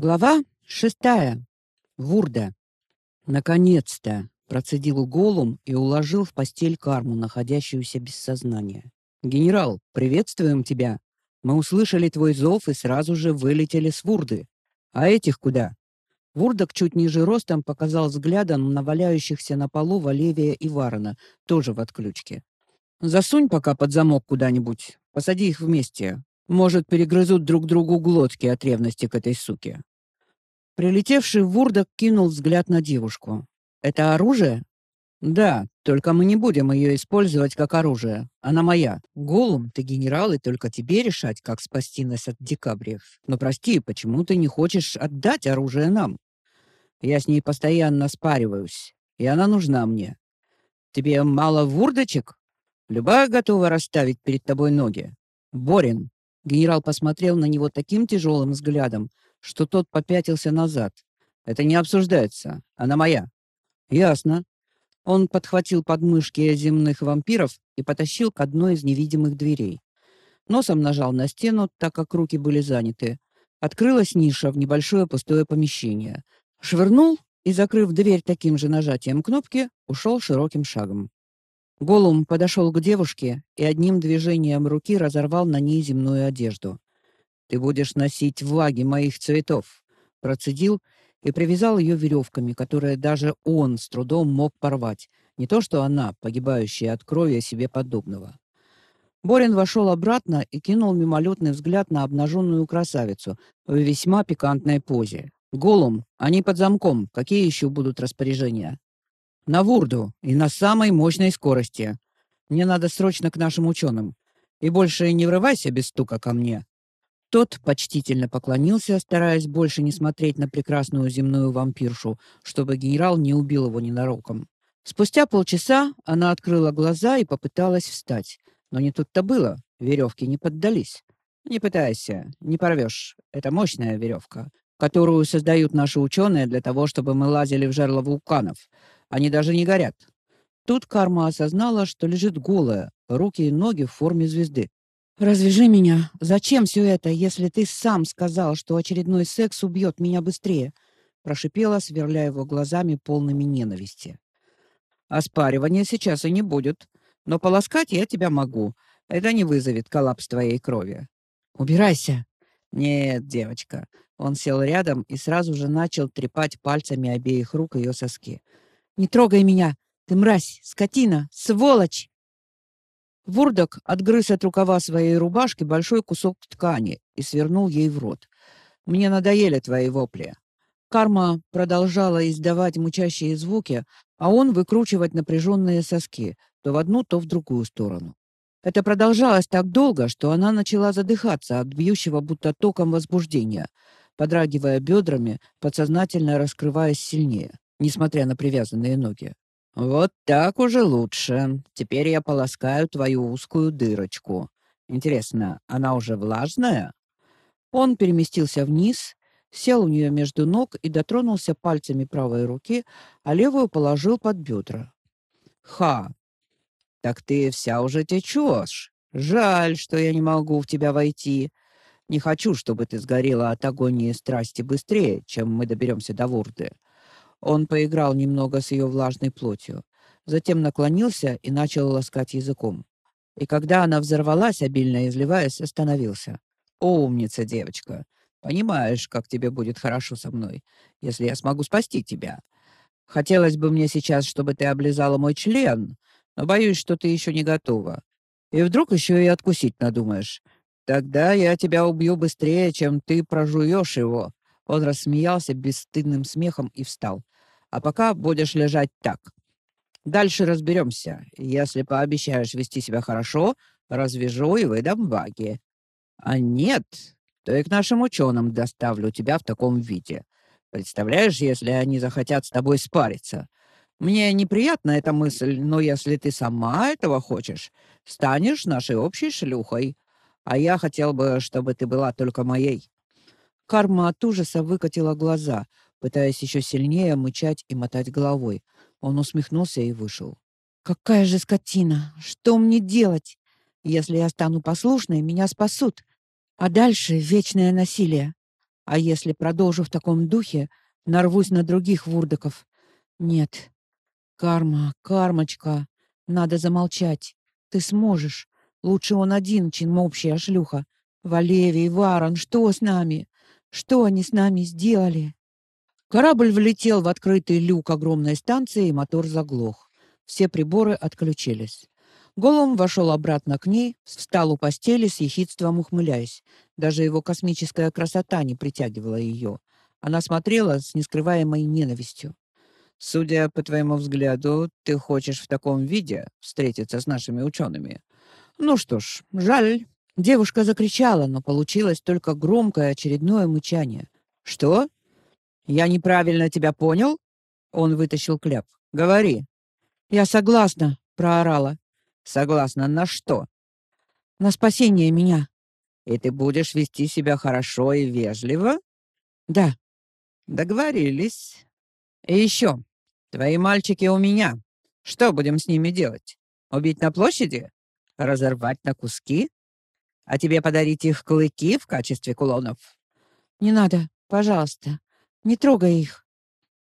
Глава шестая. Вурда. Наконец-то, процедил Голум и уложил в постель Карму, находящуюся без сознания. Генерал, приветствуем тебя. Мы услышали твой зов и сразу же вылетели с Вурды. А этих куда? Вурдок чуть ниже ростом показал взглядом на валяющихся на полу Валевия и Варона, тоже в отключке. Засунь пока под замок куда-нибудь. Посади их вместе. Может, перегрызут друг другу глотки от ревности к этой суке. Прилетевший Вурдок кинул взгляд на девушку. «Это оружие?» «Да, только мы не будем ее использовать как оружие. Она моя. Голум, ты генерал, и только тебе решать, как спасти нас от декабриев. Но прости, почему ты не хочешь отдать оружие нам? Я с ней постоянно спариваюсь, и она нужна мне. Тебе мало вурдочек? Любая готова расставить перед тобой ноги. Борин». Генерал посмотрел на него таким тяжелым взглядом, что тот попятился назад. Это не обсуждается. Она моя. Ясно. Он подхватил подмышки земных вампиров и потащил к одной из невидимых дверей. Носом нажал на стену, так как руки были заняты. Открылась ниша в небольшое пустое помещение. Швырнул и, закрыв дверь таким же нажатием кнопки, ушел широким шагом. Голум подошел к девушке и одним движением руки разорвал на ней земную одежду. Ты будешь носить влаги моих цветов, процедил и привязал ее веревками, которые даже он с трудом мог порвать, не то что она, погибающая от крови себе подобного. Борин вошел обратно и кинул мимолетный взгляд на обнаженную красавицу в весьма пикантной позе. Голум, они под замком. Какие еще будут распоряжения? На Вурду и на самой мощной скорости. Мне надо срочно к нашим ученым. И больше не врывайся без стука ко мне. Тот почтительно поклонился, стараясь больше не смотреть на прекрасную земную вампиршу, чтобы генерал не убил его ненароком. Спустя полчаса она открыла глаза и попыталась встать. Но не тут-то было. Веревки не поддались. Не пытайся, не порвешь. Это мощная веревка, которую создают наши ученые для того, чтобы мы лазили в жерло вулканов. Они даже не горят. Тут Карма осознала, что лежит голая, руки и ноги в форме звезды. Развяжи меня. Зачем все это, если ты сам сказал, что очередной секс убьет меня быстрее? прошипела, сверляя его глазами полными ненависти. Оспаривания сейчас и не будет, но полоскать я тебя могу. Это не вызовет коллапс твоей крови. Убирайся. Нет, девочка. Он сел рядом и сразу же начал трепать пальцами обеих рук ее соски. Не трогай меня. Ты мразь, скотина, сволочь. Вурдок отгрыз от рукава своей рубашки большой кусок ткани и свернул ей в рот. Мне надоели твои вопли. Карма продолжала издавать мучащие звуки, а он выкручивать напряженные соски то в одну, то в другую сторону. Это продолжалось так долго, что она начала задыхаться от бьющего будто током возбуждения, подрагивая бедрами, подсознательно раскрываясь сильнее, несмотря на привязанные ноги. Вот так уже лучше. Теперь я полоскаю твою узкую дырочку. Интересно, она уже влажная? Он переместился вниз, сел у нее между ног и дотронулся пальцами правой руки, а левую положил под бедра. Ха. Так ты вся уже течешь. Жаль, что я не могу в тебя войти. Не хочу, чтобы ты сгорела от агонии страсти быстрее, чем мы доберемся до Вурды. Он поиграл немного с ее влажной плотью, затем наклонился и начал ласкать языком. И когда она взорвалась, обильно изливаясь, остановился. «О, умница, девочка! Понимаешь, как тебе будет хорошо со мной, если я смогу спасти тебя. Хотелось бы мне сейчас, чтобы ты облизала мой член, но боюсь, что ты еще не готова. И вдруг еще и откусить надумаешь. Тогда я тебя убью быстрее, чем ты прожуешь его». Он рассмеялся бесстыдным смехом и встал. «А пока будешь лежать так. Дальше разберемся. Если пообещаешь вести себя хорошо, развяжу и выдам ваги. А нет, то и к нашим ученым доставлю тебя в таком виде. Представляешь, если они захотят с тобой спариться? Мне неприятна эта мысль, но если ты сама этого хочешь, станешь нашей общей шлюхой. А я хотел бы, чтобы ты была только моей. Карма от ужаса выкатила глаза, пытаясь еще сильнее мычать и мотать головой. Он усмехнулся и вышел. Какая же скотина! Что мне делать? Если я стану послушной, меня спасут. А дальше вечное насилие. А если продолжу в таком духе, нарвусь на других вурдоков. Нет. Карма, кармочка. Надо замолчать. Ты сможешь. Лучше он один, чем общая шлюха. Валевий, Варон, что с нами? Что они с нами сделали? Корабль влетел в открытый люк огромной станции, и мотор заглох. Все приборы отключились. Голум вошел обратно к ней, встал у постели с ехидством ухмыляясь. Даже его космическая красота не притягивала ее. Она смотрела с нескрываемой ненавистью. «Судя по твоему взгляду, ты хочешь в таком виде встретиться с нашими учеными. Ну что ж, жаль». Девушка закричала, но получилось только громкое очередное мычание. «Что? Я неправильно тебя понял?» Он вытащил кляп. «Говори». «Я согласна», — проорала. Согласна на что? На спасение меня. И ты будешь вести себя хорошо и вежливо? Да. Договорились. И еще. Твои мальчики у меня. Что будем с ними делать? Убить на площади? Разорвать на куски? А тебе подарить их клыки в качестве кулонов? Не надо, пожалуйста. Не трогай их.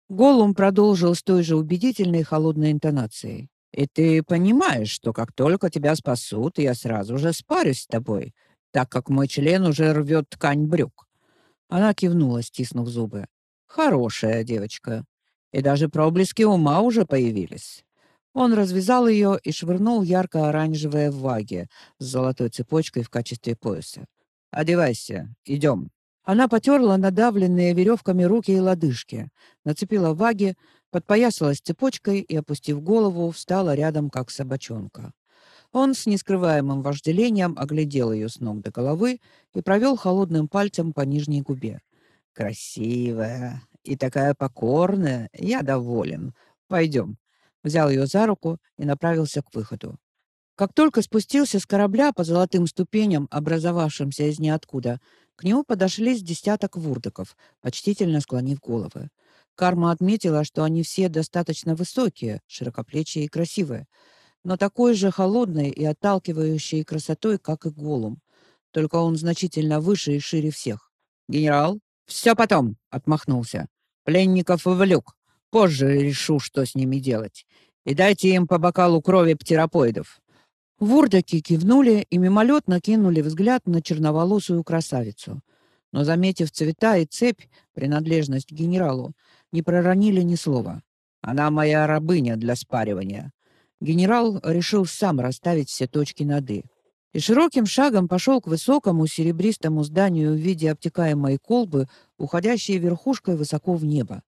Голум продолжил с той же убедительной холодной интонацией. И ты понимаешь, что как только тебя спасут, я сразу же спарюсь с тобой, так как мой член уже рвет ткань брюк. Она кивнула, стиснув зубы. Хорошая девочка. И даже проблески ума уже появились. Он развязал ее и швырнул ярко-оранжевое в ваге с золотой цепочкой в качестве пояса. «Одевайся, идем». Она потерла надавленные веревками руки и лодыжки, нацепила ваги, подпоясалась цепочкой и, опустив голову, встала рядом, как собачонка. Он с нескрываемым вожделением оглядел ее с ног до головы и провел холодным пальцем по нижней губе. «Красивая и такая покорная, я доволен. Пойдем». Взял ее за руку и направился к выходу. Как только спустился с корабля по золотым ступеням, образовавшимся из ниоткуда, к нему подошли с десяток вурдоков, почтительно склонив головы. Карма отметила, что они все достаточно высокие, широкоплечие и красивые, но такой же холодной и отталкивающей красотой, как и Голум. Только он значительно выше и шире всех. «Генерал, все потом!» — отмахнулся. «Пленников в люк. Позже решу, что с ними делать. И дайте им по бокалу крови птеропоидов. Вурдаки кивнули и мимолетно кинули взгляд на черноволосую красавицу. Но, заметив цвета и цепь, принадлежность генералу, не проронили ни слова. «Она моя рабыня для спаривания». Генерал решил сам расставить все точки над «и». И широким шагом пошел к высокому серебристому зданию в виде обтекаемой колбы, уходящей верхушкой высоко в небо.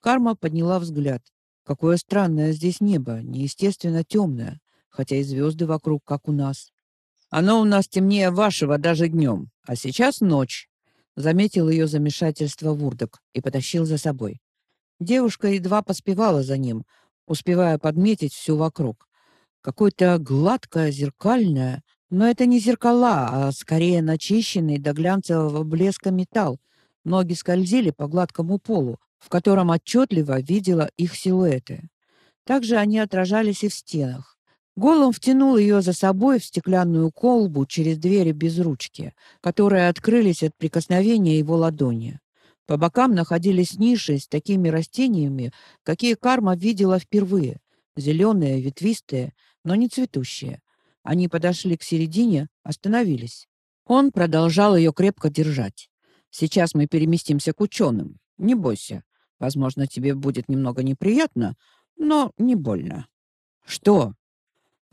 Карма подняла взгляд. Какое странное здесь небо, неестественно темное хотя и звезды вокруг, как у нас. Оно у нас темнее вашего даже днем, а сейчас ночь. Заметил ее замешательство Вурдок и потащил за собой. Девушка едва поспевала за ним, успевая подметить все вокруг. Какое-то гладкое, зеркальное, но это не зеркала, а скорее начищенный до глянцевого блеска металл. Ноги скользили по гладкому полу, в котором отчетливо видела их силуэты. Также они отражались и в стенах. Голум втянул ее за собой в стеклянную колбу через двери без ручки, которые открылись от прикосновения его ладони. По бокам находились ниши с такими растениями, какие Карма видела впервые. Зеленые, ветвистые, но не цветущие. Они подошли к середине, остановились. Он продолжал ее крепко держать. «Сейчас мы переместимся к ученым. Не бойся. Возможно, тебе будет немного неприятно, но не больно». «Что?»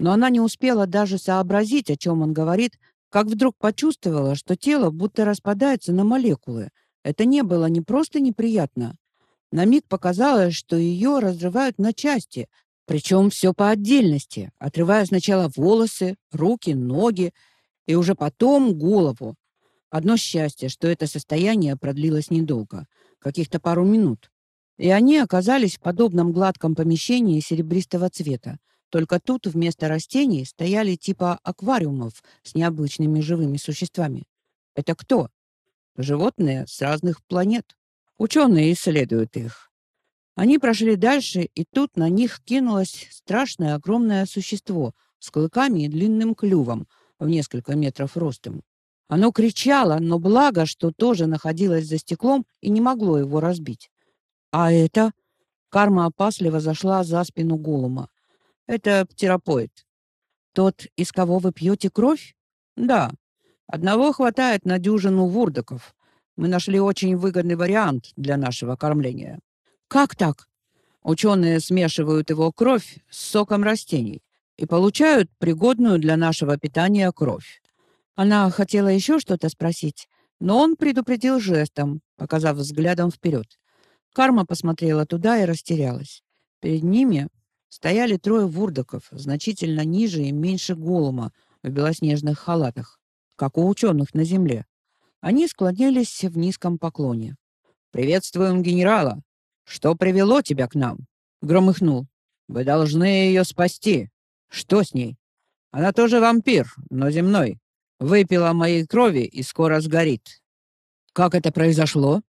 Но она не успела даже сообразить, о чем он говорит, как вдруг почувствовала, что тело будто распадается на молекулы. Это не было не просто неприятно. На миг показалось, что ее разрывают на части, причем все по отдельности, отрывая сначала волосы, руки, ноги и уже потом голову. Одно счастье, что это состояние продлилось недолго, каких-то пару минут. И они оказались в подобном гладком помещении серебристого цвета, только тут вместо растений стояли типа аквариумов с необычными живыми существами. Это кто? Животные с разных планет. Ученые исследуют их. Они прошли дальше, и тут на них кинулось страшное огромное существо с клыками и длинным клювом в несколько метров ростом. Оно кричало, но благо, что тоже находилось за стеклом и не могло его разбить. А это... Карма опасливо зашла за спину Голума. Это птерапоид. Тот, из кого вы пьете кровь? Да. Одного хватает на дюжину вурдоков. Мы нашли очень выгодный вариант для нашего кормления. Как так? Ученые смешивают его кровь с соком растений и получают пригодную для нашего питания кровь. Она хотела еще что-то спросить, но он предупредил жестом, показав взглядом вперед. Карма посмотрела туда и растерялась. Перед ними стояли трое вурдоков, значительно ниже и меньше голума, в белоснежных халатах, как у ученых на земле. Они склонились в низком поклоне. «Приветствуем генерала! Что привело тебя к нам?» Громыхнул. «Вы должны ее спасти. Что с ней?» «Она тоже вампир, но земной. Выпила моей крови и скоро сгорит». «Как это произошло?»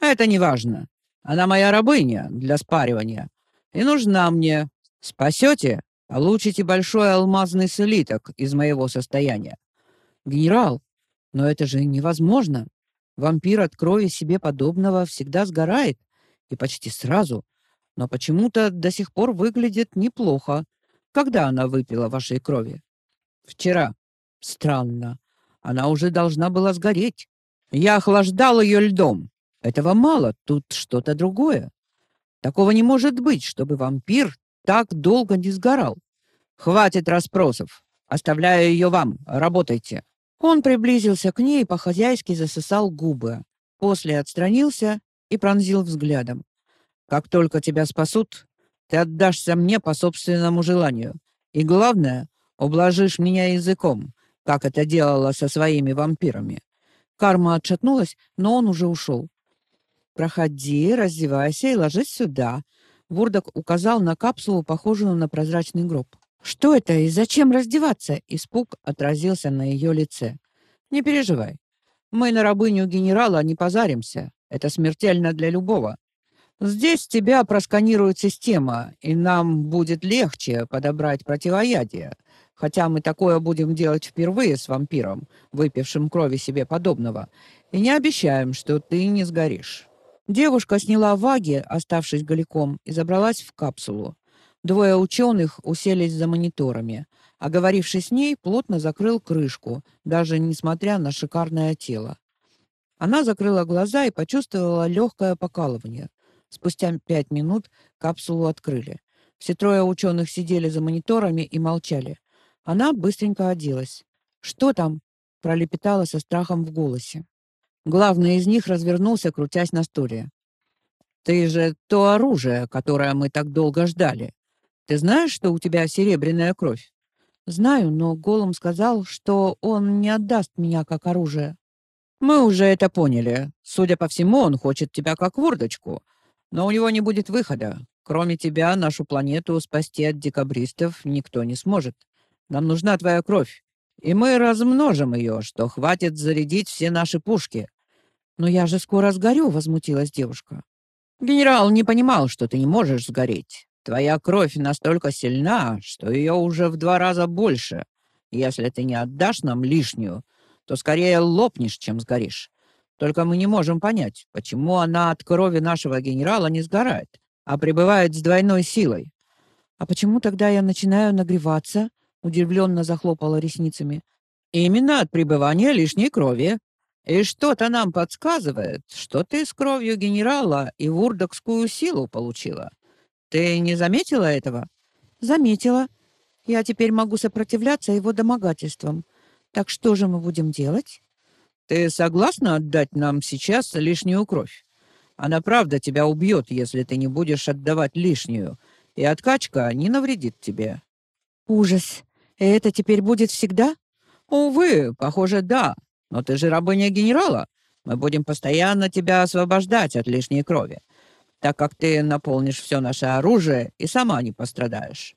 «Это не важно. Она моя рабыня для спаривания и нужна мне. Спасете, получите большой алмазный слиток из моего состояния. Генерал, но это же невозможно. Вампир от крови себе подобного всегда сгорает, и почти сразу. Но почему-то до сих пор выглядит неплохо. Когда она выпила вашей крови? Вчера. Странно. Она уже должна была сгореть. Я охлаждал ее льдом. Этого мало, тут что-то другое. Такого не может быть, чтобы вампир так долго не сгорал. Хватит расспросов. Оставляю ее вам. Работайте. Он приблизился к ней и по-хозяйски засосал губы. После отстранился и пронзил взглядом. Как только тебя спасут, ты отдашься мне по собственному желанию. И главное, ублажишь меня языком, как это делала со своими вампирами. Карма отшатнулась, но он уже ушел. «Проходи, раздевайся и ложись сюда». Вурдок указал на капсулу, похожую на прозрачный гроб. «Что это и зачем раздеваться?» Испуг отразился на ее лице. «Не переживай. Мы на рабыню генерала не позаримся. Это смертельно для любого. Здесь тебя просканирует система, и нам будет легче подобрать противоядие. Хотя мы такое будем делать впервые с вампиром, выпившим крови себе подобного, и не обещаем, что ты не сгоришь». Девушка сняла ваги, оставшись голиком, и забралась в капсулу. Двое ученых уселись за мониторами, а говоривший с ней плотно закрыл крышку, даже несмотря на шикарное тело. Она закрыла глаза и почувствовала легкое покалывание. Спустя пять минут капсулу открыли. Все трое ученых сидели за мониторами и молчали. Она быстренько оделась. «Что там?» — пролепетала со страхом в голосе. Главный из них развернулся, крутясь на стуле. «Ты же то оружие, которое мы так долго ждали. Ты знаешь, что у тебя серебряная кровь?» «Знаю, но Голум сказал, что он не отдаст меня как оружие». «Мы уже это поняли. Судя по всему, он хочет тебя как вурдочку. Но у него не будет выхода. Кроме тебя, нашу планету спасти от декабристов никто не сможет. Нам нужна твоя кровь. И мы размножим ее, что хватит зарядить все наши пушки. «Но я же скоро сгорю», — возмутилась девушка. «Генерал не понимал, что ты не можешь сгореть. Твоя кровь настолько сильна, что ее уже в два раза больше. Если ты не отдашь нам лишнюю, то скорее лопнешь, чем сгоришь. Только мы не можем понять, почему она от крови нашего генерала не сгорает, а пребывает с двойной силой. А почему тогда я начинаю нагреваться? Удивленно захлопала ресницами. Именно от пребывания лишней крови. И что-то нам подсказывает, что ты с кровью генерала и вурдокскую силу получила. Ты не заметила этого? Заметила. Я теперь могу сопротивляться его домогательствам. Так что же мы будем делать? Ты согласна отдать нам сейчас лишнюю кровь? Она правда тебя убьет, если ты не будешь отдавать лишнюю, и откачка не навредит тебе. Ужас. Это теперь будет всегда? Увы, похоже, да. Но ты же рабыня генерала. Мы будем постоянно тебя освобождать от лишней крови, так как ты наполнишь все наше оружие и сама не пострадаешь».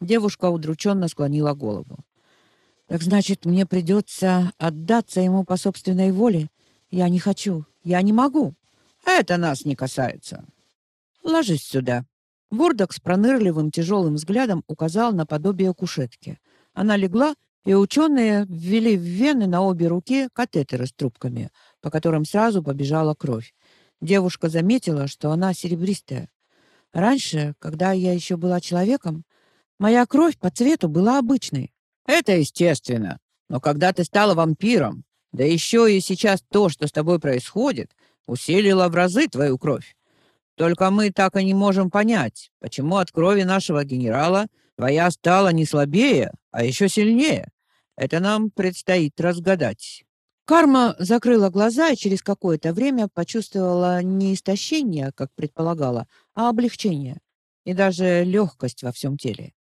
Девушка удрученно склонила голову. «Так значит, мне придется отдаться ему по собственной воле? Я не хочу. Я не могу. Это нас не касается. Ложись сюда». Вордок с пронырливым тяжелым взглядом указал на подобие кушетки. Она легла и ученые ввели в вены на обе руки катетеры с трубками, по которым сразу побежала кровь. Девушка заметила, что она серебристая. Раньше, когда я еще была человеком, моя кровь по цвету была обычной. Это естественно. Но когда ты стала вампиром, да еще и сейчас то, что с тобой происходит, усилило в разы твою кровь. Только мы так и не можем понять, почему от крови нашего генерала твоя стала не слабее, а еще сильнее. Это нам предстоит разгадать. Карма закрыла глаза и через какое-то время почувствовала не истощение, как предполагала, а облегчение и даже легкость во всем теле.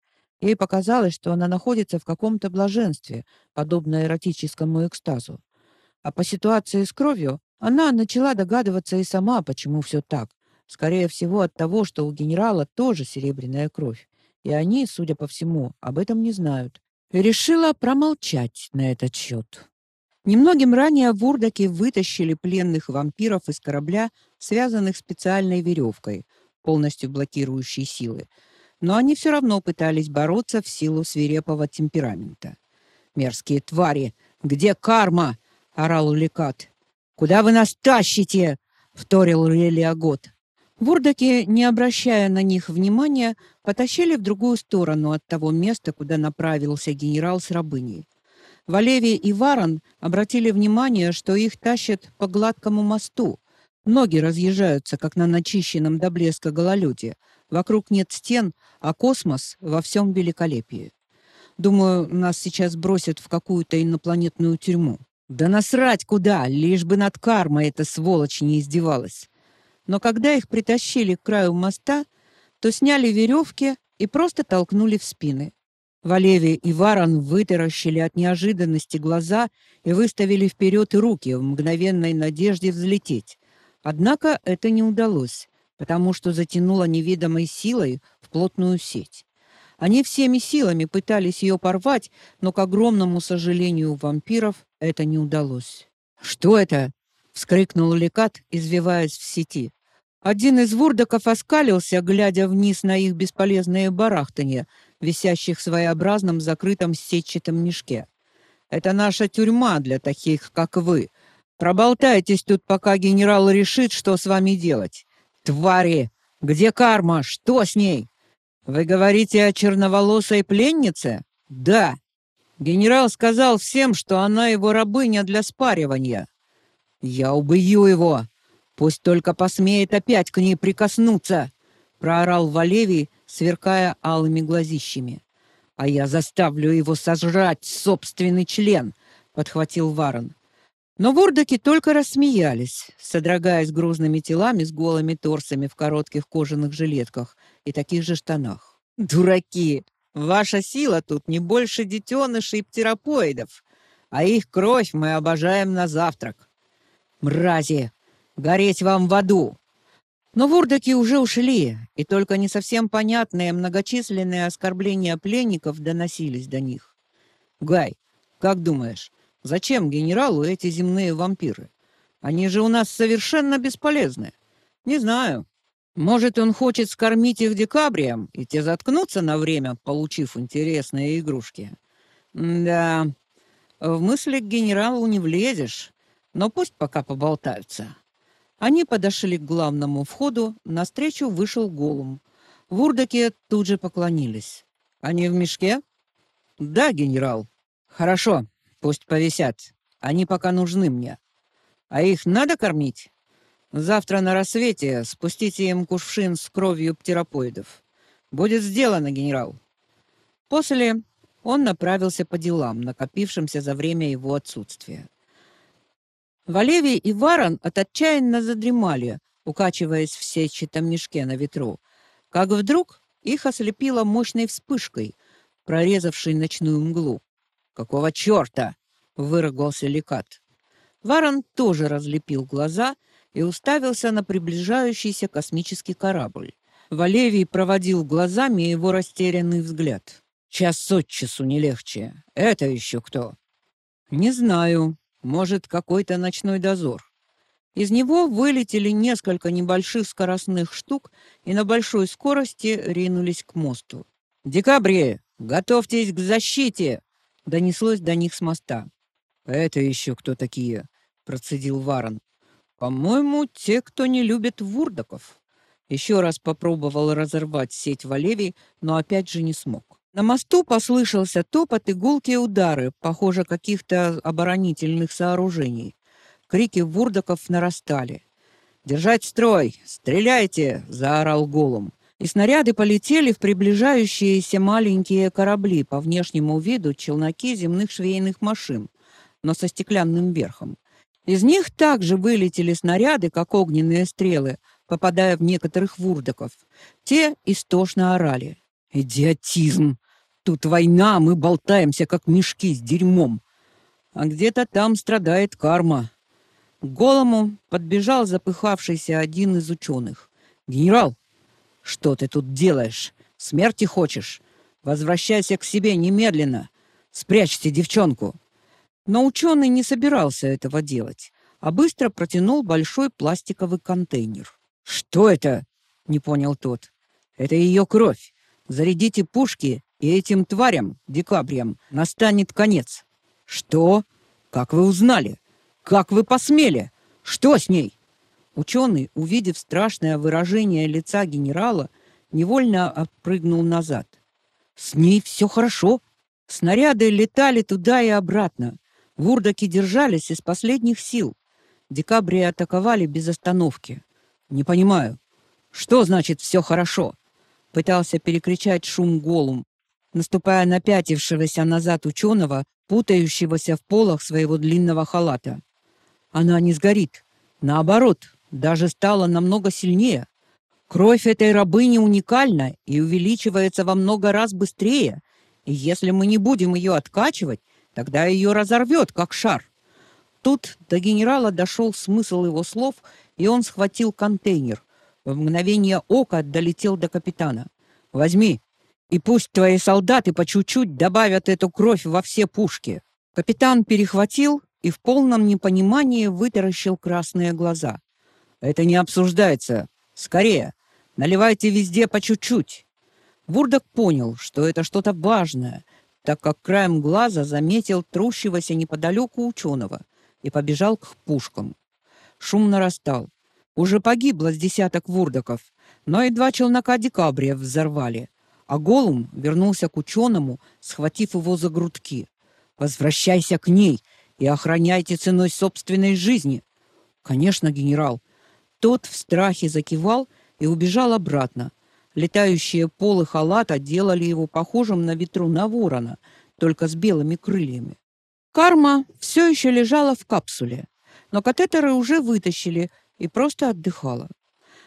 Ей показалось, что она находится в каком-то блаженстве, подобно эротическому экстазу. А по ситуации с кровью она начала догадываться и сама, почему все так. Скорее всего, от того, что у генерала тоже серебряная кровь. И они, судя по всему, об этом не знают. Решила промолчать на этот счет. Немногим ранее вурдаки вытащили пленных вампиров из корабля, связанных специальной веревкой, полностью блокирующей силы. Но они все равно пытались бороться в силу свирепого темперамента. «Мерзкие твари! Где карма?» — орал Лекат. «Куда вы нас тащите?» — вторил Релиагот. Вурдаки, не обращая на них внимания, потащили в другую сторону от того места, куда направился генерал с рабыней. Валевий и Варон обратили внимание, что их тащат по гладкому мосту. Ноги разъезжаются, как на начищенном до блеска гололеде. Вокруг нет стен, а космос во всем великолепии. Думаю, нас сейчас бросят в какую-то инопланетную тюрьму. Да насрать куда, лишь бы над кармой эта сволочь не издевалась. Но когда их притащили к краю моста, то сняли веревки и просто толкнули в спины. Валевий и Варон вытаращили от неожиданности глаза и выставили вперед руки в мгновенной надежде взлететь. Однако это не удалось, потому что затянуло невидимой силой в плотную сеть. Они всеми силами пытались ее порвать, но, к огромному сожалению вампиров, это не удалось. «Что это?» — вскрикнул Лекат, извиваясь в сети. Один из вурдоков оскалился, глядя вниз на их бесполезные барахтанье, висящих в своеобразном закрытом сетчатом мешке. «Это наша тюрьма для таких, как вы. Проболтайтесь тут, пока генерал решит, что с вами делать. Твари! Где карма? Что с ней? Вы говорите о черноволосой пленнице? Да. Генерал сказал всем, что она его рабыня для спаривания. Я убью его!» Пусть только посмеет опять к ней прикоснуться, проорал Валевий, сверкая алыми глазищами. А я заставлю его сожрать собственный член, подхватил Варон. Но вордаки только рассмеялись, содрогаясь грузными телами с голыми торсами в коротких кожаных жилетках и таких же штанах. Дураки! Ваша сила тут не больше детенышей птеропоидов, а их кровь мы обожаем на завтрак. Мрази! Гореть вам в аду!» Но вурдаки уже ушли, и только не совсем понятные многочисленные оскорбления пленников доносились до них. «Гай, как думаешь, зачем генералу эти земные вампиры? Они же у нас совершенно бесполезны. Не знаю. Может, он хочет скормить их декабрием, и те заткнутся на время, получив интересные игрушки? да, в мысли к генералу не влезешь, но пусть пока поболтаются». Они подошли к главному входу, навстречу вышел Голум. Вурдаки тут же поклонились. «Они в мешке?» «Да, генерал». «Хорошо, пусть повисят. Они пока нужны мне. А их надо кормить?» «Завтра на рассвете спустите им кувшин с кровью птеропоидов. Будет сделано, генерал». После он направился по делам, накопившимся за время его отсутствия. Валевий и Варон от отчаянно задремали, укачиваясь в сетчатом мешке на ветру, как вдруг их ослепило мощной вспышкой, прорезавшей ночную мглу. «Какого черта?» — выругался Лекат. Варон тоже разлепил глаза и уставился на приближающийся космический корабль. Валевий проводил глазами его растерянный взгляд. «Час от часу не легче. Это еще кто?» «Не знаю», может, какой-то ночной дозор. Из него вылетели несколько небольших скоростных штук и на большой скорости ринулись к мосту. «Декабре! Готовьтесь к защите!» Донеслось до них с моста. «Это еще кто такие?» — процедил Варон. «По-моему, те, кто не любит вурдоков». Еще раз попробовал разорвать сеть Валевий, но опять же не смог. На мосту послышался топот и гулкие удары, похоже, каких-то оборонительных сооружений. Крики вурдоков нарастали. «Держать строй! Стреляйте!» — заорал Голум. И снаряды полетели в приближающиеся маленькие корабли, по внешнему виду челноки земных швейных машин, но со стеклянным верхом. Из них также вылетели снаряды, как огненные стрелы, попадая в некоторых вурдоков. Те истошно орали. «Идиотизм! Тут война, мы болтаемся, как мешки с дерьмом. А где-то там страдает карма». К голому подбежал запыхавшийся один из ученых. «Генерал, что ты тут делаешь? Смерти хочешь? Возвращайся к себе немедленно. Спрячьте девчонку». Но ученый не собирался этого делать, а быстро протянул большой пластиковый контейнер. «Что это?» — не понял тот. «Это ее кровь. Зарядите пушки, и этим тварям, декабрям, настанет конец». «Что? Как вы узнали? Как вы посмели? Что с ней?» Ученый, увидев страшное выражение лица генерала, невольно отпрыгнул назад. «С ней все хорошо. Снаряды летали туда и обратно. Вурдаки держались из последних сил. Декабри атаковали без остановки. «Не понимаю. Что значит «все хорошо»?» Пытался перекричать шум голум, наступая на пятившегося назад ученого, путающегося в полах своего длинного халата. «Она не сгорит. Наоборот, даже стала намного сильнее. Кровь этой рабыни уникальна и увеличивается во много раз быстрее, и если мы не будем ее откачивать, тогда ее разорвет, как шар». Тут до генерала дошел смысл его слов — и он схватил контейнер. В мгновение ока долетел до капитана. «Возьми, и пусть твои солдаты по чуть-чуть добавят эту кровь во все пушки». Капитан перехватил и в полном непонимании вытаращил красные глаза. «Это не обсуждается. Скорее, наливайте везде по чуть-чуть». Бурдок понял, что это что-то важное, так как краем глаза заметил трущегося неподалеку ученого и побежал к пушкам. Шум нарастал. Уже погибло с десяток вурдоков, но и два челнока декабрия взорвали. А Голум вернулся к ученому, схватив его за грудки. «Возвращайся к ней и охраняйте ценой собственной жизни!» «Конечно, генерал!» Тот в страхе закивал и убежал обратно. Летающие полы халата делали его похожим на ветру на ворона, только с белыми крыльями. Карма все еще лежала в капсуле но катетеры уже вытащили и просто отдыхала.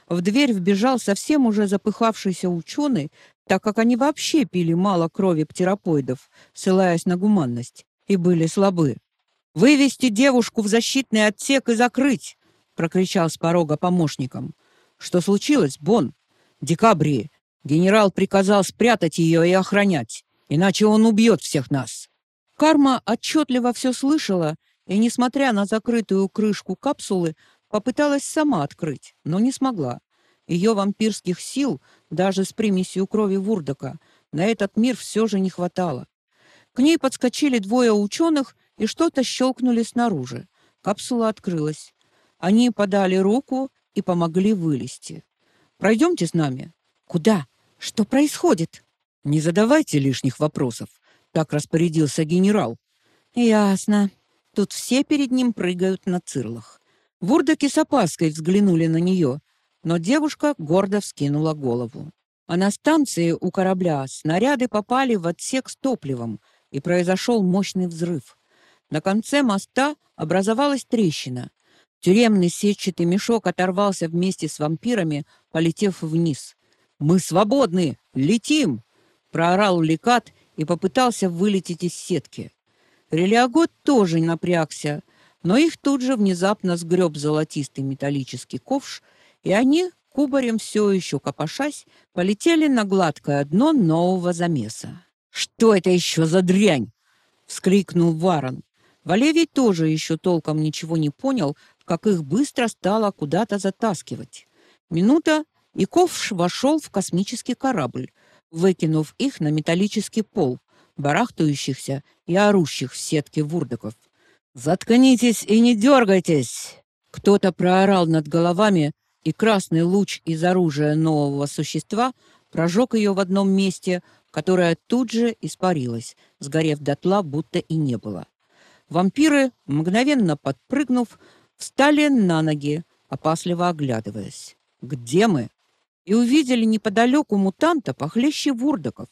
В дверь вбежал совсем уже запыхавшийся ученый, так как они вообще пили мало крови птеропоидов, ссылаясь на гуманность, и были слабы. «Вывести девушку в защитный отсек и закрыть!» — прокричал с порога помощникам. «Что случилось, Бон?» «Декабрии. Генерал приказал спрятать ее и охранять, иначе он убьет всех нас». Карма отчетливо все слышала и, несмотря на закрытую крышку капсулы, попыталась сама открыть, но не смогла. Ее вампирских сил, даже с примесью крови Вурдака, на этот мир все же не хватало. К ней подскочили двое ученых и что-то щелкнули снаружи. Капсула открылась. Они подали руку и помогли вылезти. «Пройдемте с нами». «Куда? Что происходит?» «Не задавайте лишних вопросов», — так распорядился генерал. «Ясно», Тут все перед ним прыгают на цирлах. Вурдаки с опаской взглянули на нее, но девушка гордо вскинула голову. А на станции у корабля снаряды попали в отсек с топливом, и произошел мощный взрыв. На конце моста образовалась трещина. Тюремный сетчатый мешок оторвался вместе с вампирами, полетев вниз. «Мы свободны! Летим!» — проорал Лекат и попытался вылететь из сетки. Релиагот тоже напрягся, но их тут же внезапно сгреб золотистый металлический ковш, и они, кубарем все еще копошась, полетели на гладкое дно нового замеса. «Что это еще за дрянь?» — вскрикнул Варон. Валевий тоже еще толком ничего не понял, как их быстро стало куда-то затаскивать. Минута, и ковш вошел в космический корабль, выкинув их на металлический пол, барахтающихся и орущих в сетке вурдоков. «Заткнитесь и не дергайтесь!» Кто-то проорал над головами, и красный луч из оружия нового существа прожег ее в одном месте, которое тут же испарилось, сгорев дотла, будто и не было. Вампиры, мгновенно подпрыгнув, встали на ноги, опасливо оглядываясь. «Где мы?» И увидели неподалеку мутанта похлеще вурдоков.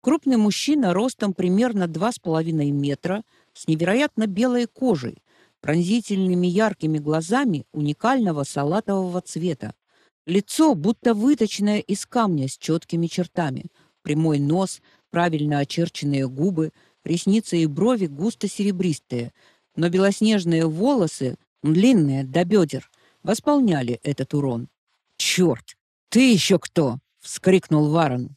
Крупный мужчина ростом примерно два с половиной метра, с невероятно белой кожей, пронзительными яркими глазами уникального салатового цвета. Лицо будто выточенное из камня с четкими чертами. Прямой нос, правильно очерченные губы, ресницы и брови густо серебристые, но белоснежные волосы, длинные до бедер, восполняли этот урон. «Черт! Ты еще кто?» — вскрикнул Варон.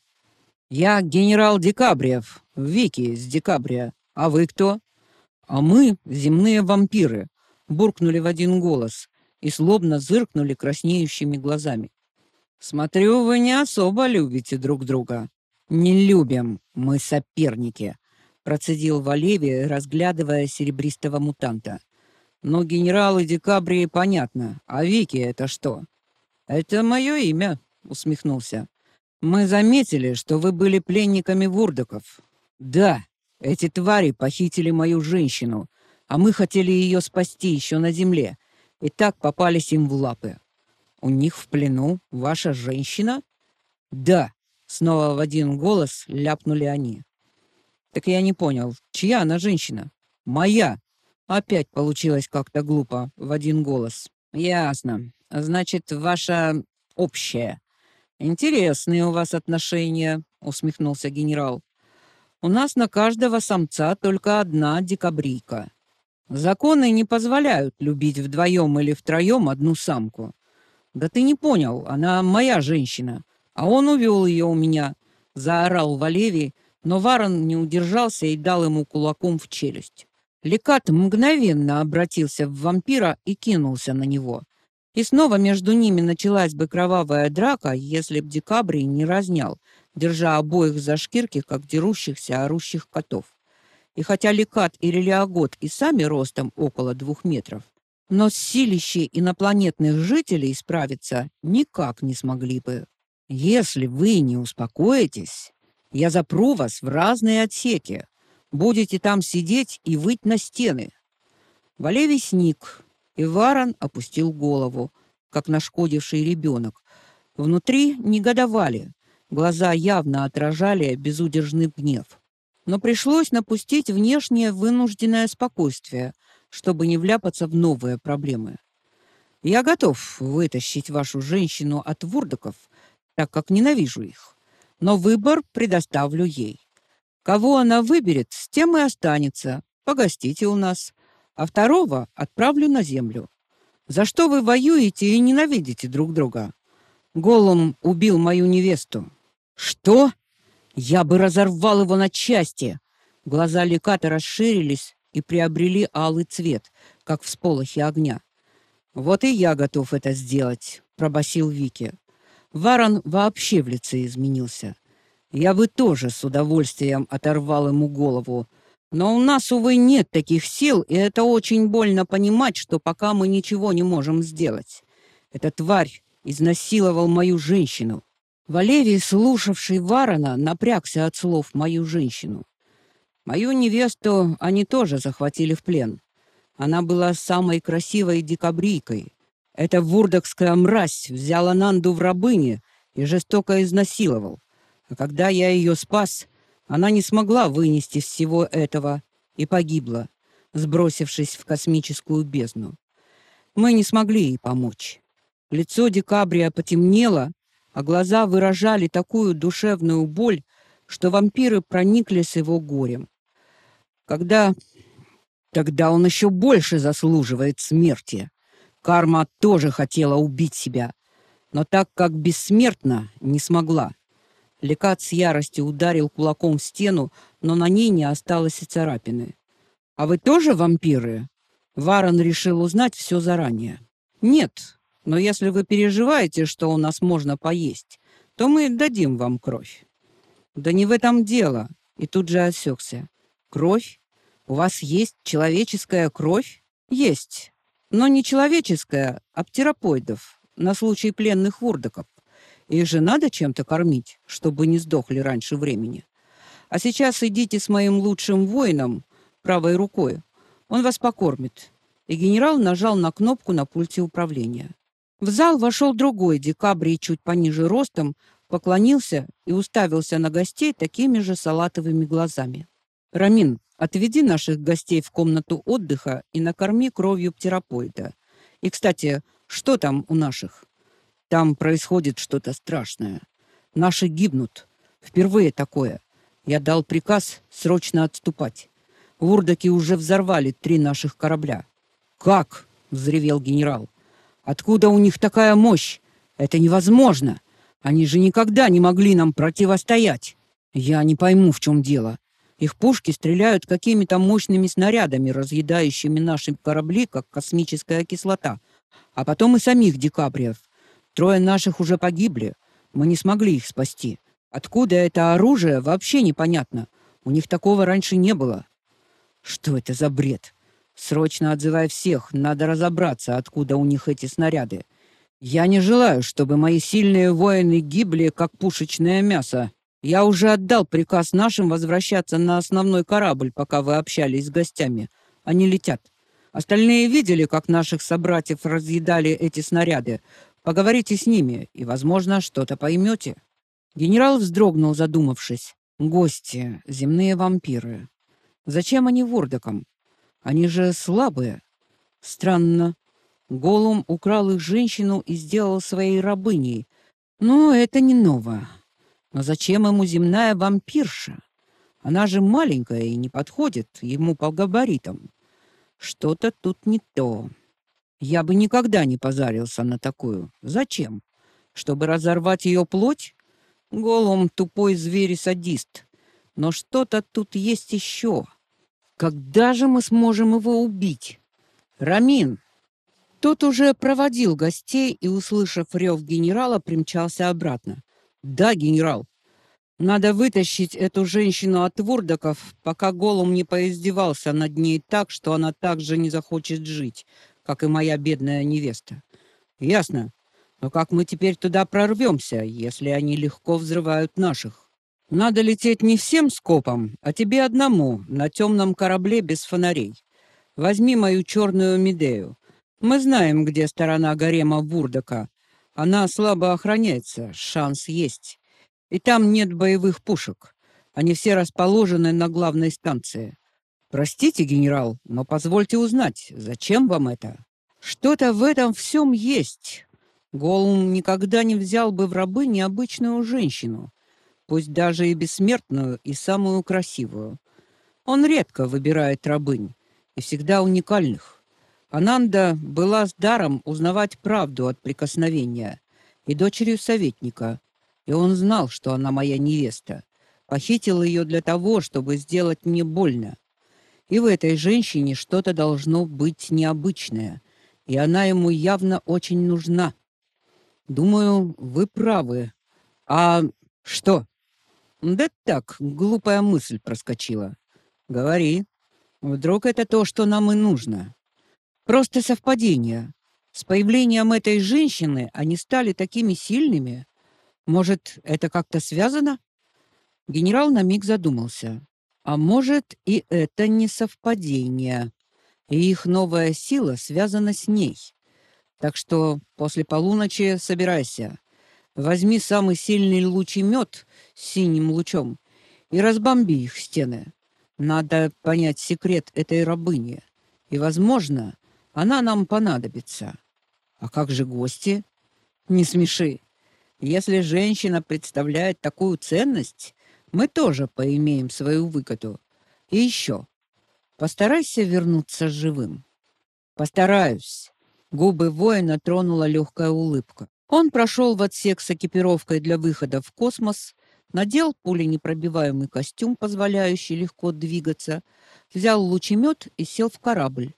«Я генерал Декабриев, Вики из Декабрия. А вы кто?» «А мы — земные вампиры», — буркнули в один голос и злобно зыркнули краснеющими глазами. «Смотрю, вы не особо любите друг друга». «Не любим, мы соперники», — процедил Валевий, разглядывая серебристого мутанта. «Но генералы Декабрии понятно, а Вики это что?» «Это мое имя», — усмехнулся. «Мы заметили, что вы были пленниками вурдоков». «Да», эти твари похитили мою женщину, а мы хотели ее спасти еще на земле, и так попались им в лапы. У них в плену ваша женщина? Да, снова в один голос ляпнули они. Так я не понял, чья она женщина? Моя. Опять получилось как-то глупо, в один голос. Ясно. Значит, ваша общая. Интересные у вас отношения, усмехнулся генерал. У нас на каждого самца только одна декабрийка. Законы не позволяют любить вдвоем или втроем одну самку. Да ты не понял, она моя женщина, а он увел ее у меня, заорал Валерий, но Варон не удержался и дал ему кулаком в челюсть. Лекат мгновенно обратился в вампира и кинулся на него. И снова между ними началась бы кровавая драка, если б Декабрий не разнял, держа обоих за шкирки, как дерущихся орущих котов. И хотя Лекат и Релиагот и сами ростом около двух метров, но с силищей инопланетных жителей справиться никак не смогли бы. Если вы не успокоитесь, я запру вас в разные отсеки. Будете там сидеть и выть на стены. Валевий сник, и Варон опустил голову, как нашкодивший ребенок. Внутри негодовали, Глаза явно отражали безудержный гнев. Но пришлось напустить внешнее вынужденное спокойствие, чтобы не вляпаться в новые проблемы. Я готов вытащить вашу женщину от вурдоков, так как ненавижу их. Но выбор предоставлю ей. Кого она выберет, с тем и останется. Погостите у нас. А второго отправлю на землю. За что вы воюете и ненавидите друг друга? Голум убил мою невесту. Что? Я бы разорвал его на части. Глаза Леката расширились и приобрели алый цвет, как всполохи огня. Вот и я готов это сделать, пробасил Вики. Варон вообще в лице изменился. Я бы тоже с удовольствием оторвал ему голову, но у нас, увы, нет таких сил, и это очень больно понимать, что пока мы ничего не можем сделать. Эта тварь изнасиловал мою женщину. Валерий, слушавший Варона, напрягся от слов мою женщину. Мою невесту они тоже захватили в плен. Она была самой красивой декабрийкой. Эта вурдокская мразь взяла Нанду в рабыни и жестоко изнасиловал. А когда я ее спас, она не смогла вынести всего этого и погибла, сбросившись в космическую бездну. Мы не смогли ей помочь. Лицо Декабрия потемнело, а глаза выражали такую душевную боль, что вампиры прониклись его горем. Когда тогда он еще больше заслуживает смерти. Карма тоже хотела убить себя, но так как бессмертна, не смогла. Лекат с яростью ударил кулаком в стену, но на ней не осталось и царапины. А вы тоже вампиры? Варон решил узнать все заранее. Нет, но если вы переживаете, что у нас можно поесть, то мы дадим вам кровь. Да не в этом дело. и тут же осекся. Кровь? У вас есть человеческая кровь? Есть. Но не человеческая, а птеропоидов, на случай пленных вурдоков. Их же надо чем-то кормить, чтобы не сдохли раньше времени. А сейчас идите с моим лучшим воином правой рукой. Он вас покормит. И генерал нажал на кнопку на пульте управления. В зал вошел другой декабрий чуть пониже ростом, поклонился и уставился на гостей такими же салатовыми глазами. «Рамин, отведи наших гостей в комнату отдыха и накорми кровью птеропоида. И, кстати, что там у наших? Там происходит что-то страшное. Наши гибнут. Впервые такое. Я дал приказ срочно отступать. Вурдаки уже взорвали три наших корабля. «Как?» — взревел генерал. «Откуда у них такая мощь? Это невозможно!» Они же никогда не могли нам противостоять. Я не пойму, в чем дело. Их пушки стреляют какими-то мощными снарядами, разъедающими наши корабли, как космическая кислота. А потом и самих декабриев. Трое наших уже погибли. Мы не смогли их спасти. Откуда это оружие, вообще непонятно. У них такого раньше не было. Что это за бред? Срочно отзывай всех. Надо разобраться, откуда у них эти снаряды. Я не желаю, чтобы мои сильные воины гибли, как пушечное мясо. Я уже отдал приказ нашим возвращаться на основной корабль, пока вы общались с гостями. Они летят. Остальные видели, как наших собратьев разъедали эти снаряды. Поговорите с ними, и, возможно, что-то поймете. Генерал вздрогнул, задумавшись. Гости, земные вампиры. Зачем они вордокам? Они же слабые. Странно. Голум украл их женщину и сделал своей рабыней. Ну, это не ново. Но зачем ему земная вампирша? Она же маленькая и не подходит ему по габаритам. Что-то тут не то. Я бы никогда не позарился на такую. Зачем? Чтобы разорвать ее плоть? Голум тупой зверь садист. Но что-то тут есть еще. Когда же мы сможем его убить? Рамин, тот уже проводил гостей и, услышав рев генерала, примчался обратно. «Да, генерал, надо вытащить эту женщину от вурдоков, пока Голум не поиздевался над ней так, что она также не захочет жить, как и моя бедная невеста. Ясно. Но как мы теперь туда прорвемся, если они легко взрывают наших? Надо лететь не всем скопом, а тебе одному, на темном корабле без фонарей. Возьми мою черную Медею. Мы знаем, где сторона гарема Вурдака. Она слабо охраняется, шанс есть. И там нет боевых пушек. Они все расположены на главной станции. Простите, генерал, но позвольте узнать, зачем вам это? Что-то в этом всем есть. Голум никогда не взял бы в рабы необычную женщину, пусть даже и бессмертную, и самую красивую. Он редко выбирает рабынь, и всегда уникальных. Ананда была с даром узнавать правду от прикосновения и дочерью советника, и он знал, что она моя невеста. Похитил ее для того, чтобы сделать мне больно. И в этой женщине что-то должно быть необычное, и она ему явно очень нужна. Думаю, вы правы. А что? Да так, глупая мысль проскочила. Говори. Вдруг это то, что нам и нужно. Просто совпадение. С появлением этой женщины они стали такими сильными. Может, это как-то связано? Генерал на миг задумался. А может, и это не совпадение. И их новая сила связана с ней. Так что после полуночи собирайся. Возьми самый сильный лучемет с синим лучом и разбомби их стены. Надо понять секрет этой рабыни. И, возможно, она нам понадобится. А как же гости? Не смеши. Если женщина представляет такую ценность, мы тоже поимеем свою выгоду. И еще. Постарайся вернуться живым. Постараюсь. Губы воина тронула легкая улыбка. Он прошел в отсек с экипировкой для выхода в космос, надел пуленепробиваемый костюм, позволяющий легко двигаться, взял лучемет и сел в корабль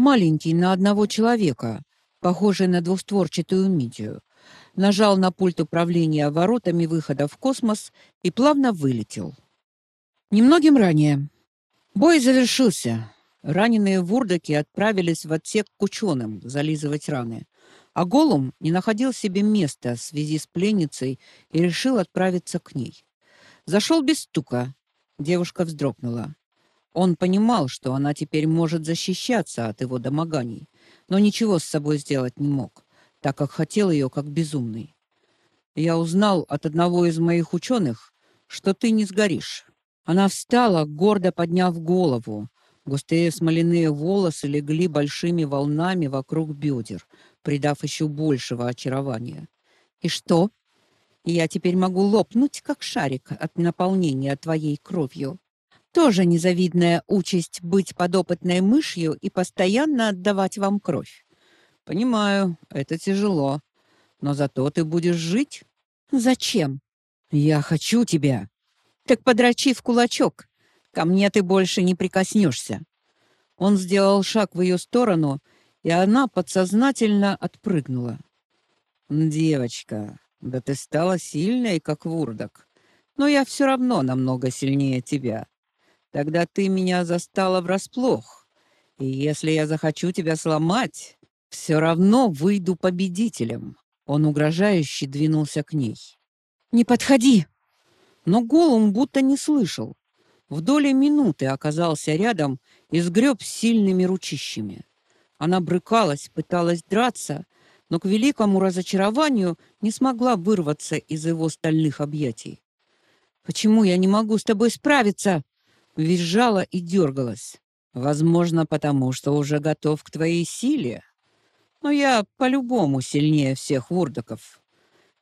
маленький на одного человека, похожий на двустворчатую мидию. Нажал на пульт управления воротами выхода в космос и плавно вылетел. Немногим ранее. Бой завершился. Раненые вурдаки отправились в отсек к ученым зализывать раны. А Голум не находил себе места в связи с пленницей и решил отправиться к ней. Зашел без стука. Девушка вздрогнула. Он понимал, что она теперь может защищаться от его домоганий, но ничего с собой сделать не мог, так как хотел ее как безумный. Я узнал от одного из моих ученых, что ты не сгоришь. Она встала, гордо подняв голову. Густые смоляные волосы легли большими волнами вокруг бедер, придав еще большего очарования. И что? Я теперь могу лопнуть, как шарик от наполнения твоей кровью. Тоже незавидная участь быть подопытной мышью и постоянно отдавать вам кровь. Понимаю, это тяжело. Но зато ты будешь жить. Зачем? Я хочу тебя. Так подрачи в кулачок. Ко мне ты больше не прикоснешься. Он сделал шаг в ее сторону, и она подсознательно отпрыгнула. Девочка, да ты стала сильной, как вурдок. Но я все равно намного сильнее тебя. Тогда ты меня застала врасплох. И если я захочу тебя сломать, все равно выйду победителем. Он угрожающе двинулся к ней. Не подходи. Но Голум будто не слышал. В доли минуты оказался рядом и сгреб сильными ручищами. Она брыкалась, пыталась драться, но к великому разочарованию не смогла вырваться из его стальных объятий. Почему я не могу с тобой справиться? визжала и дергалась. Возможно, потому что уже готов к твоей силе. Но я по-любому сильнее всех вурдоков.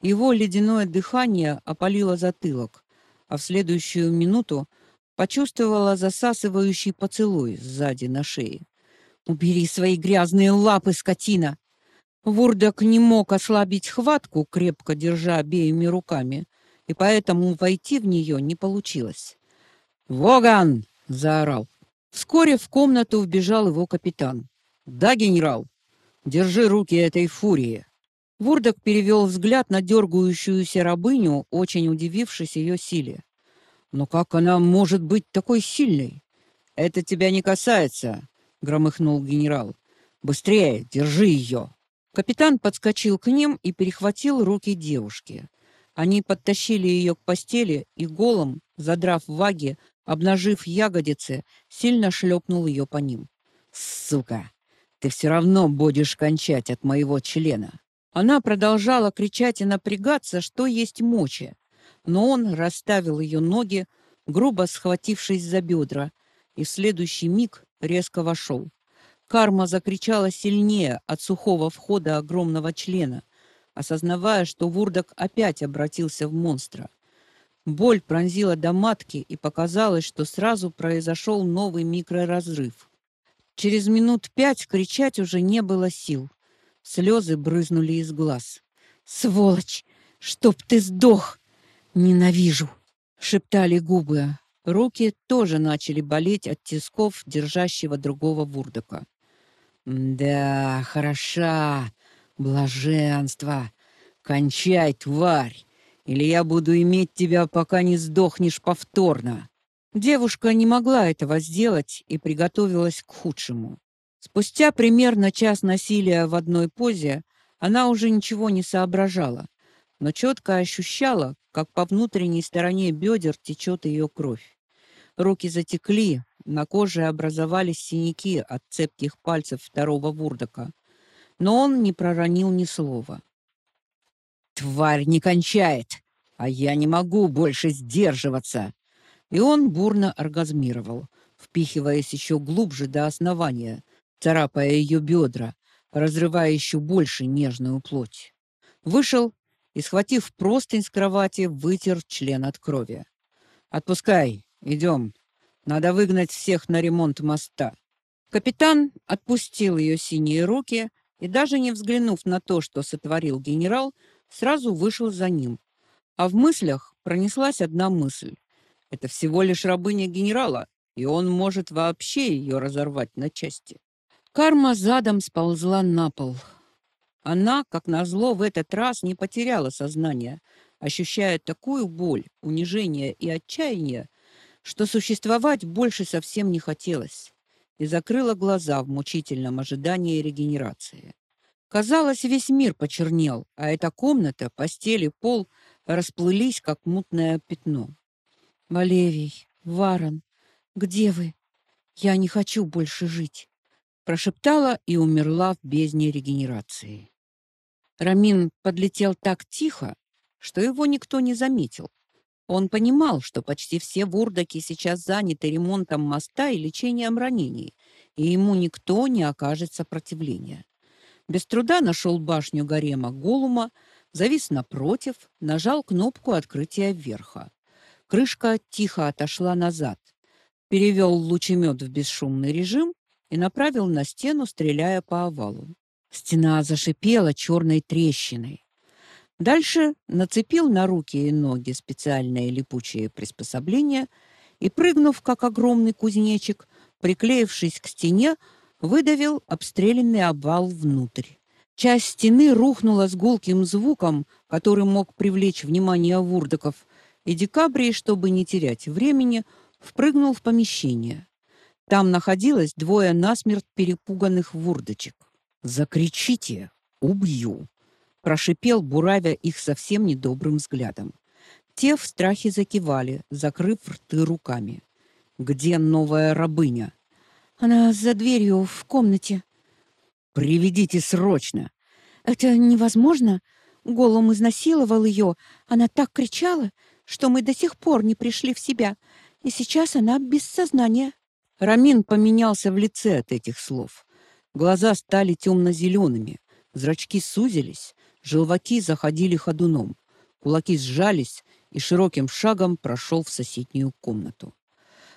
Его ледяное дыхание опалило затылок, а в следующую минуту почувствовала засасывающий поцелуй сзади на шее. Убери свои грязные лапы, скотина. Вурдок не мог ослабить хватку, крепко держа обеими руками, и поэтому войти в нее не получилось. «Воган!» — заорал. Вскоре в комнату вбежал его капитан. «Да, генерал! Держи руки этой фурии!» Вурдок перевел взгляд на дергающуюся рабыню, очень удивившись ее силе. «Но как она может быть такой сильной?» «Это тебя не касается», — громыхнул генерал. «Быстрее, держи ее!» Капитан подскочил к ним и перехватил руки девушки. Они подтащили ее к постели и голым, задрав ваги, обнажив ягодицы, сильно шлепнул ее по ним. «Сука! Ты все равно будешь кончать от моего члена!» Она продолжала кричать и напрягаться, что есть мочи, но он расставил ее ноги, грубо схватившись за бедра, и в следующий миг резко вошел. Карма закричала сильнее от сухого входа огромного члена, осознавая, что Вурдок опять обратился в монстра. Боль пронзила до матки и показалось, что сразу произошел новый микроразрыв. Через минут пять кричать уже не было сил. Слезы брызнули из глаз. «Сволочь! Чтоб ты сдох! Ненавижу!» — шептали губы. Руки тоже начали болеть от тисков, держащего другого вурдока. «Да, хороша! Блаженство! Кончай, тварь! или я буду иметь тебя, пока не сдохнешь повторно. Девушка не могла этого сделать и приготовилась к худшему. Спустя примерно час насилия в одной позе она уже ничего не соображала, но четко ощущала, как по внутренней стороне бедер течет ее кровь. Руки затекли, на коже образовались синяки от цепких пальцев второго вурдака, но он не проронил ни слова. Тварь не кончает, а я не могу больше сдерживаться. И он бурно оргазмировал, впихиваясь еще глубже до основания, царапая ее бедра, разрывая еще больше нежную плоть. Вышел и, схватив простынь с кровати, вытер член от крови. «Отпускай, идем. Надо выгнать всех на ремонт моста». Капитан отпустил ее синие руки и, даже не взглянув на то, что сотворил генерал, сразу вышел за ним. А в мыслях пронеслась одна мысль. Это всего лишь рабыня генерала, и он может вообще ее разорвать на части. Карма задом сползла на пол. Она, как назло, в этот раз не потеряла сознание, ощущая такую боль, унижение и отчаяние, что существовать больше совсем не хотелось, и закрыла глаза в мучительном ожидании регенерации. Казалось, весь мир почернел, а эта комната, постель и пол расплылись, как мутное пятно. «Валевий, Варон, где вы? Я не хочу больше жить», прошептала и умерла в бездне регенерации. Рамин подлетел так тихо, что его никто не заметил. Он понимал, что почти все вурдаки сейчас заняты ремонтом моста и лечением ранений, и ему никто не окажет сопротивления. Без труда нашел башню гарема Голума, завис напротив, нажал кнопку открытия верха. Крышка тихо отошла назад. Перевел лучемет в бесшумный режим и направил на стену, стреляя по овалу. Стена зашипела черной трещиной. Дальше нацепил на руки и ноги специальные липучие приспособления и, прыгнув как огромный кузнечик, приклеившись к стене, выдавил обстрелянный обвал внутрь. Часть стены рухнула с гулким звуком, который мог привлечь внимание вурдоков, и Декабрий, чтобы не терять времени, впрыгнул в помещение. Там находилось двое насмерть перепуганных вурдочек. «Закричите! Убью!» Прошипел, буравя их совсем недобрым взглядом. Те в страхе закивали, закрыв рты руками. Где новая рабыня? Она за дверью в комнате. Приведите срочно. Это невозможно. Голом изнасиловал ее. Она так кричала, что мы до сих пор не пришли в себя. И сейчас она без сознания. Рамин поменялся в лице от этих слов. Глаза стали темно зелеными зрачки сузились, желваки заходили ходуном, кулаки сжались и широким шагом прошел в соседнюю комнату.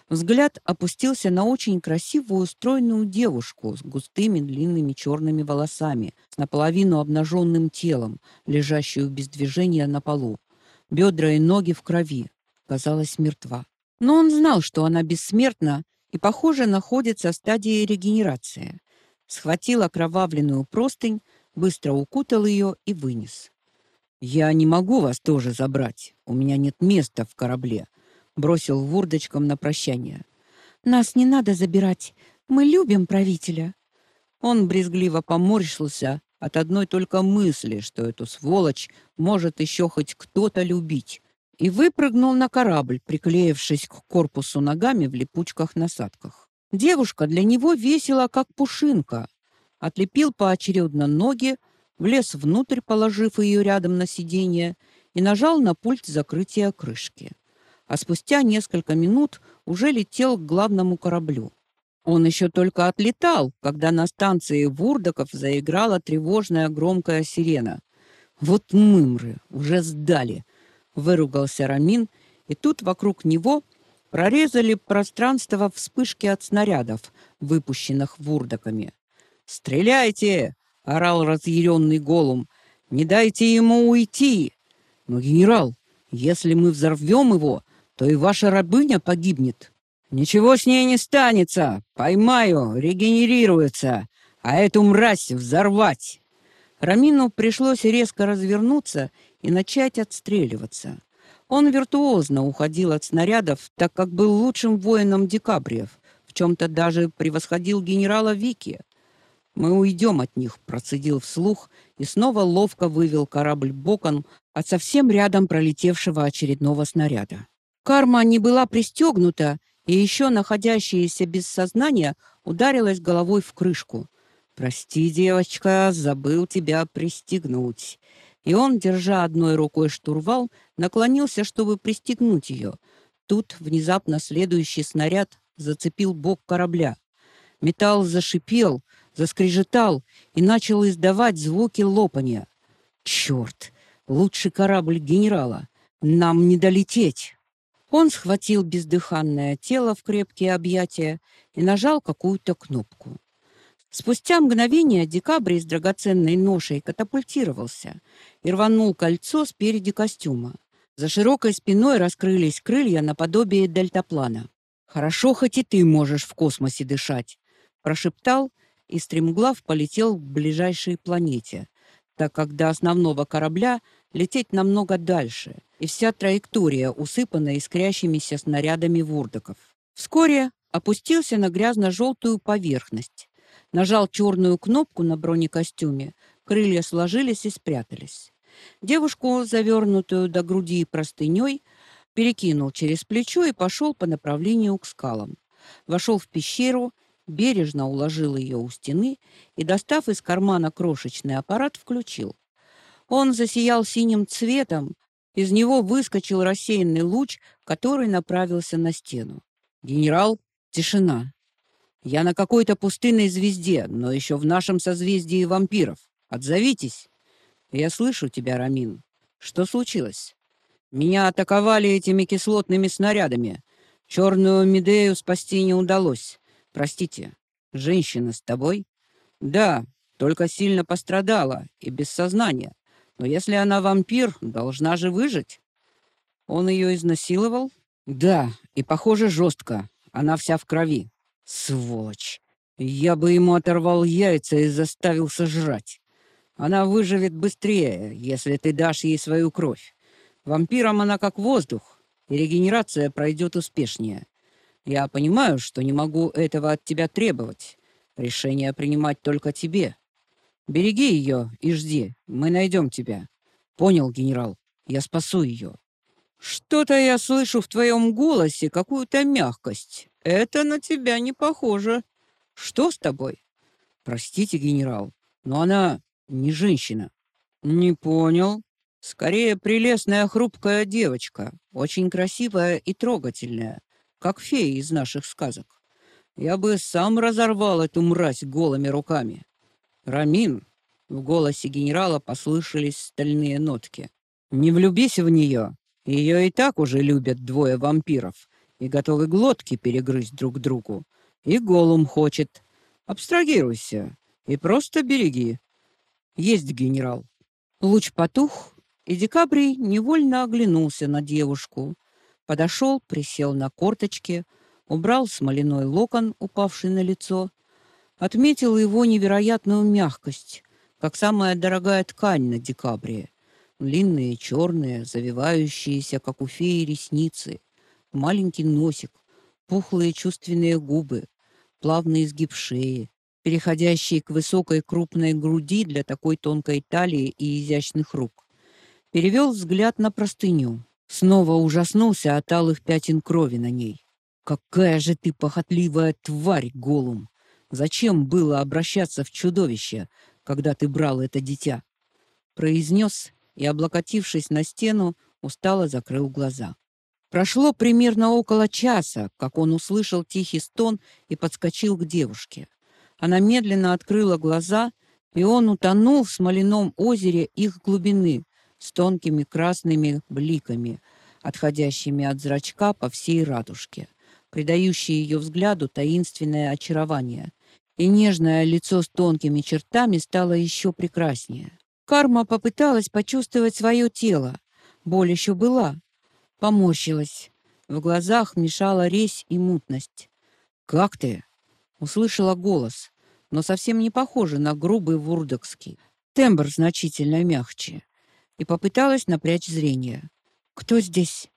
Взгляд опустился на очень красивую стройную девушку с густыми длинными черными волосами, с наполовину обнаженным телом, лежащую без движения на полу. Бедра и ноги в крови. Казалась мертва. Но он знал, что она бессмертна и, похоже, находится в стадии регенерации. Схватил окровавленную простынь, быстро укутал ее и вынес. «Я не могу вас тоже забрать. У меня нет места в корабле», — бросил вурдочкам на прощание. «Нас не надо забирать. Мы любим правителя». Он брезгливо поморщился от одной только мысли, что эту сволочь может еще хоть кто-то любить, и выпрыгнул на корабль, приклеившись к корпусу ногами в липучках-насадках. Девушка для него весила, как пушинка, отлепил поочередно ноги, влез внутрь, положив ее рядом на сиденье, и нажал на пульт закрытия крышки. А спустя несколько минут уже летел к главному кораблю. Он еще только отлетал, когда на станции Вурдоков заиграла тревожная громкая сирена. «Вот мымры, уже сдали!» — выругался Рамин, и тут вокруг него прорезали пространство вспышки от снарядов, выпущенных Вурдоками. «Стреляйте!» — орал разъяренный голум. «Не дайте ему уйти!» «Но, генерал, если мы взорвем его, то и ваша рабыня погибнет». «Ничего с ней не станется! Поймаю, регенерируется, а эту мразь взорвать!» Рамину пришлось резко развернуться и начать отстреливаться. Он виртуозно уходил от снарядов, так как был лучшим воином декабриев, в чем-то даже превосходил генерала Вики. Мы уйдем от них, процедил вслух и снова ловко вывел корабль боком от совсем рядом пролетевшего очередного снаряда. Карма не была пристегнута, и еще находящаяся без сознания ударилась головой в крышку. Прости, девочка, забыл тебя пристегнуть. И он, держа одной рукой штурвал, наклонился, чтобы пристегнуть ее. Тут внезапно следующий снаряд зацепил бок корабля. Металл зашипел, заскрежетал и начал издавать звуки лопания. Черт, лучший корабль генерала. Нам не долететь. Он схватил бездыханное тело в крепкие объятия и нажал какую-то кнопку. Спустя мгновение декабрь с драгоценной ношей катапультировался и рванул кольцо спереди костюма. За широкой спиной раскрылись крылья наподобие дельтаплана. «Хорошо, хоть и ты можешь в космосе дышать», — прошептал и стремглав полетел к ближайшей планете, так как до основного корабля лететь намного дальше, и вся траектория усыпана искрящимися снарядами вурдоков. Вскоре опустился на грязно-желтую поверхность, нажал черную кнопку на бронекостюме, крылья сложились и спрятались. Девушку, завернутую до груди простыней, перекинул через плечо и пошел по направлению к скалам. Вошел в пещеру, бережно уложил ее у стены и, достав из кармана крошечный аппарат, включил. Он засиял синим цветом, из него выскочил рассеянный луч, который направился на стену. «Генерал, тишина. Я на какой-то пустынной звезде, но еще в нашем созвездии вампиров. Отзовитесь!» «Я слышу тебя, Рамин. Что случилось?» «Меня атаковали этими кислотными снарядами. Черную Медею спасти не удалось. Простите, женщина с тобой?» «Да, только сильно пострадала и без сознания. Но если она вампир, должна же выжить». «Он ее изнасиловал?» «Да, и, похоже, жестко. Она вся в крови. Сволочь! Я бы ему оторвал яйца и заставил сожрать. Она выживет быстрее, если ты дашь ей свою кровь. Вампирам она как воздух, и регенерация пройдет успешнее. Я понимаю, что не могу этого от тебя требовать. Решение принимать только тебе. Береги ее и жди. Мы найдем тебя. Понял, генерал? Я спасу ее. Что-то я слышу в твоем голосе какую-то мягкость. Это на тебя не похоже. Что с тобой? Простите, генерал, но она не женщина. Не понял. Скорее, прелестная хрупкая девочка, очень красивая и трогательная, как фея из наших сказок. Я бы сам разорвал эту мразь голыми руками. Рамин, в голосе генерала послышались стальные нотки. Не влюбись в нее. Ее и так уже любят двое вампиров и готовы глотки перегрызть друг другу. И голум хочет. Абстрагируйся и просто береги. Есть генерал. Луч потух, и Декабрий невольно оглянулся на девушку. Подошел, присел на корточки, убрал смоляной локон, упавший на лицо, отметил его невероятную мягкость, как самая дорогая ткань на Декабрии. Длинные, черные, завивающиеся, как у феи, ресницы, маленький носик, пухлые чувственные губы, плавный изгиб шеи, переходящий к высокой крупной груди для такой тонкой талии и изящных рук. Перевел взгляд на простыню. Снова ужаснулся от алых пятен крови на ней. «Какая же ты похотливая тварь, Голум! Зачем было обращаться в чудовище, когда ты брал это дитя?» Произнес и, облокотившись на стену, устало закрыл глаза. Прошло примерно около часа, как он услышал тихий стон и подскочил к девушке. Она медленно открыла глаза, и он утонул в смоляном озере их глубины с тонкими красными бликами, отходящими от зрачка по всей радужке, придающие ее взгляду таинственное очарование. И нежное лицо с тонкими чертами стало еще прекраснее. Карма попыталась почувствовать свое тело. Боль еще была. Поморщилась. В глазах мешала резь и мутность. «Как ты?» Услышала голос, но совсем не похоже на грубый вурдокский. Тембр значительно мягче. И попыталась напрячь зрение. «Кто здесь?»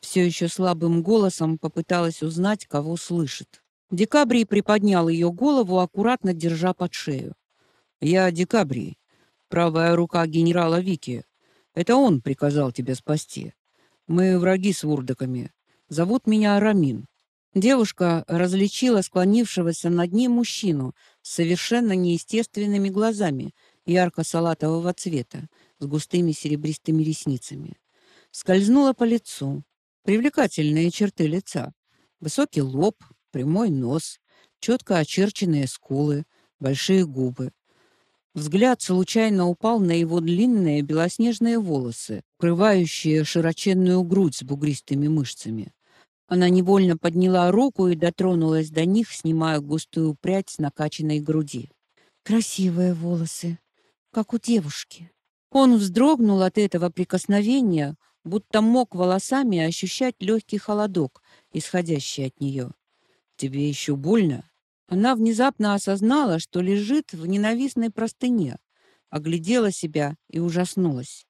Все еще слабым голосом попыталась узнать, кого слышит. Декабрий приподнял ее голову, аккуратно держа под шею. «Я Декабрий, правая рука генерала Вики. Это он приказал тебя спасти. Мы враги с вурдоками. Зовут меня Рамин. Девушка различила склонившегося над ним мужчину с совершенно неестественными глазами ярко-салатового цвета, с густыми серебристыми ресницами. Скользнула по лицу. Привлекательные черты лица. Высокий лоб, прямой нос, четко очерченные скулы, большие губы. Взгляд случайно упал на его длинные белоснежные волосы, укрывающие широченную грудь с бугристыми мышцами. Она невольно подняла руку и дотронулась до них, снимая густую прядь с накачанной груди. Красивые волосы, как у девушки. Он вздрогнул от этого прикосновения, будто мог волосами ощущать легкий холодок, исходящий от нее. «Тебе еще больно?» Она внезапно осознала, что лежит в ненавистной простыне, оглядела себя и ужаснулась.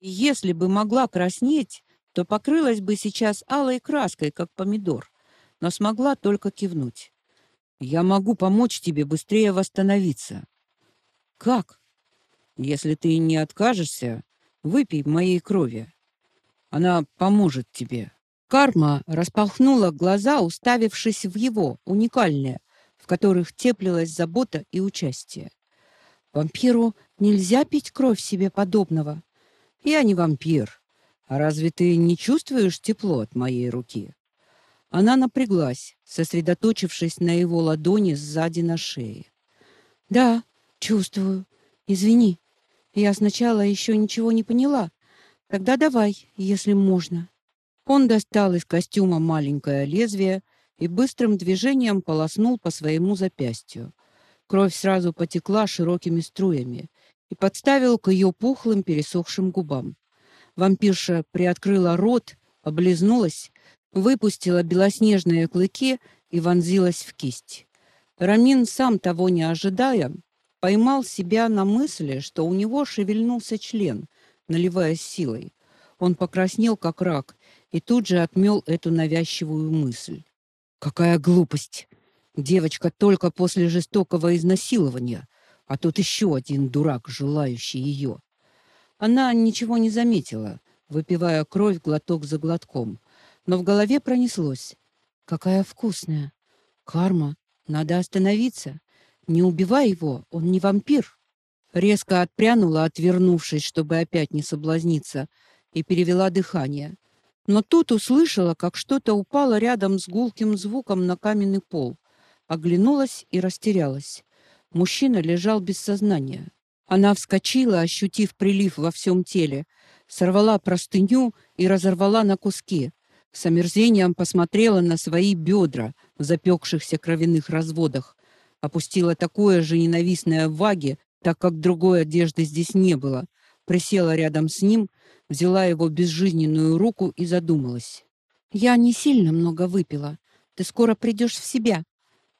И если бы могла краснеть, то покрылась бы сейчас алой краской, как помидор, но смогла только кивнуть. «Я могу помочь тебе быстрее восстановиться». «Как?» «Если ты не откажешься, выпей моей крови. Она поможет тебе». Карма распахнула глаза, уставившись в его, уникальные, в которых теплилась забота и участие. «Вампиру нельзя пить кровь себе подобного». «Я не вампир. А разве ты не чувствуешь тепло от моей руки?» Она напряглась, сосредоточившись на его ладони сзади на шее. «Да, чувствую. Извини, я сначала еще ничего не поняла. Тогда давай, если можно». Он достал из костюма маленькое лезвие и быстрым движением полоснул по своему запястью. Кровь сразу потекла широкими струями и подставил к ее пухлым пересохшим губам. Вампирша приоткрыла рот, облизнулась, выпустила белоснежные клыки и вонзилась в кисть. Рамин, сам того не ожидая, поймал себя на мысли, что у него шевельнулся член, наливаясь силой. Он покраснел, как рак, и тут же отмел эту навязчивую мысль. Какая глупость! Девочка только после жестокого изнасилования, а тут еще один дурак, желающий ее. Она ничего не заметила, выпивая кровь глоток за глотком, но в голове пронеслось. Какая вкусная! Карма, надо остановиться. Не убивай его, он не вампир. Резко отпрянула, отвернувшись, чтобы опять не соблазниться, и перевела дыхание. Но тут услышала, как что-то упало рядом с гулким звуком на каменный пол. Оглянулась и растерялась. Мужчина лежал без сознания. Она вскочила, ощутив прилив во всем теле, сорвала простыню и разорвала на куски. С омерзением посмотрела на свои бедра в запекшихся кровяных разводах, опустила такое же ненавистное ваги, так как другой одежды здесь не было, присела рядом с ним, взяла его безжизненную руку и задумалась. «Я не сильно много выпила. Ты скоро придешь в себя.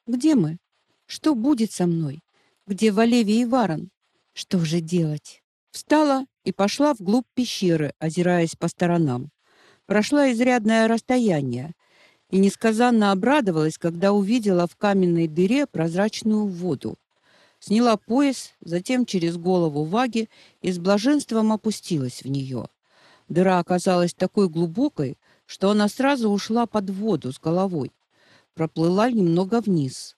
Где мы? Что будет со мной? Где Валевий и Варон? Что же делать?» Встала и пошла вглубь пещеры, озираясь по сторонам. Прошла изрядное расстояние и несказанно обрадовалась, когда увидела в каменной дыре прозрачную воду. Сняла пояс, затем через голову Ваги и с блаженством опустилась в нее. Дыра оказалась такой глубокой, что она сразу ушла под воду с головой. Проплыла немного вниз.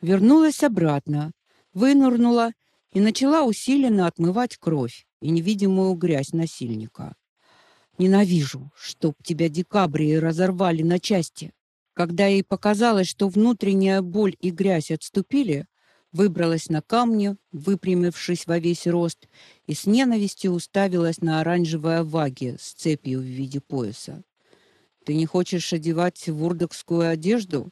Вернулась обратно, вынырнула и начала усиленно отмывать кровь и невидимую грязь насильника. Ненавижу, чтоб тебя декабрии разорвали на части. Когда ей показалось, что внутренняя боль и грязь отступили, выбралась на камни, выпрямившись во весь рост, и с ненавистью уставилась на оранжевое ваги с цепью в виде пояса. «Ты не хочешь одевать вурдокскую одежду?»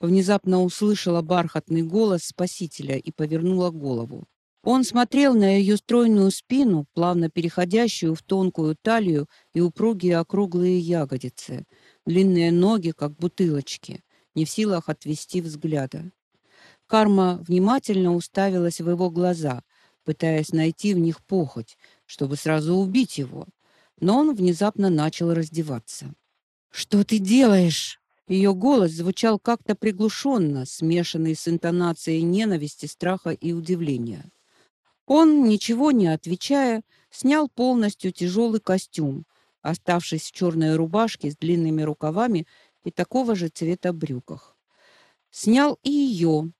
Внезапно услышала бархатный голос спасителя и повернула голову. Он смотрел на ее стройную спину, плавно переходящую в тонкую талию и упругие округлые ягодицы, длинные ноги, как бутылочки, не в силах отвести взгляда. Карма внимательно уставилась в его глаза, пытаясь найти в них похоть, чтобы сразу убить его. Но он внезапно начал раздеваться. «Что ты делаешь?» Ее голос звучал как-то приглушенно, смешанный с интонацией ненависти, страха и удивления. Он, ничего не отвечая, снял полностью тяжелый костюм, оставшись в черной рубашке с длинными рукавами и такого же цвета брюках. Снял и ее.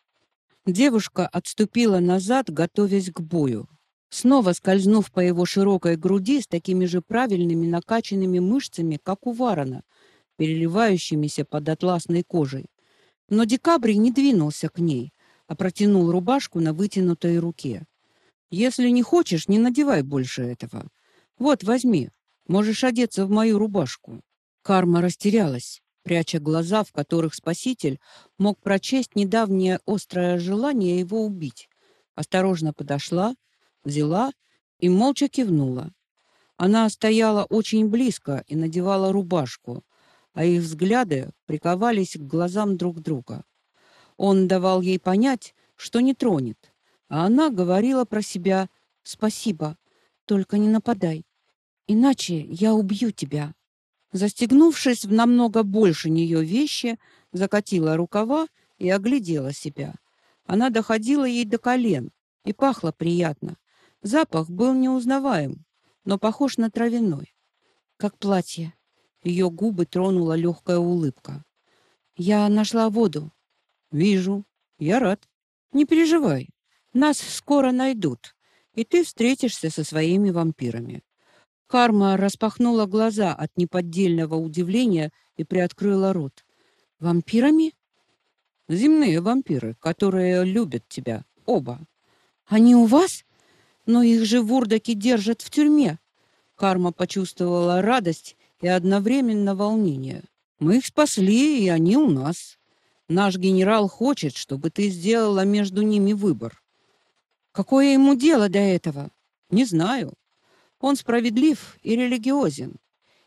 Девушка отступила назад, готовясь к бою. Снова скользнув по его широкой груди с такими же правильными накачанными мышцами, как у Варона, переливающимися под атласной кожей. Но Декабрь не двинулся к ней, а протянул рубашку на вытянутой руке. Если не хочешь, не надевай больше этого. Вот, возьми. Можешь одеться в мою рубашку. Карма растерялась, пряча глаза, в которых спаситель мог прочесть недавнее острое желание его убить. Осторожно подошла, взяла и молча кивнула. Она стояла очень близко и надевала рубашку, а их взгляды приковались к глазам друг друга. Он давал ей понять, что не тронет, а она говорила про себя «Спасибо, только не нападай, иначе я убью тебя». Застегнувшись в намного больше нее вещи, закатила рукава и оглядела себя. Она доходила ей до колен и пахла приятно. Запах был неузнаваем, но похож на травяной. Как платье. Ее губы тронула легкая улыбка. Я нашла воду. Вижу. Я рад. Не переживай. Нас скоро найдут, и ты встретишься со своими вампирами. Карма распахнула глаза от неподдельного удивления и приоткрыла рот. Вампирами? Земные вампиры, которые любят тебя. Оба. Они у вас? Но их же вурдаки держат в тюрьме. Карма почувствовала радость и одновременно волнение. Мы их спасли, и они у нас. Наш генерал хочет, чтобы ты сделала между ними выбор. Какое ему дело до этого? Не знаю. Он справедлив и религиозен,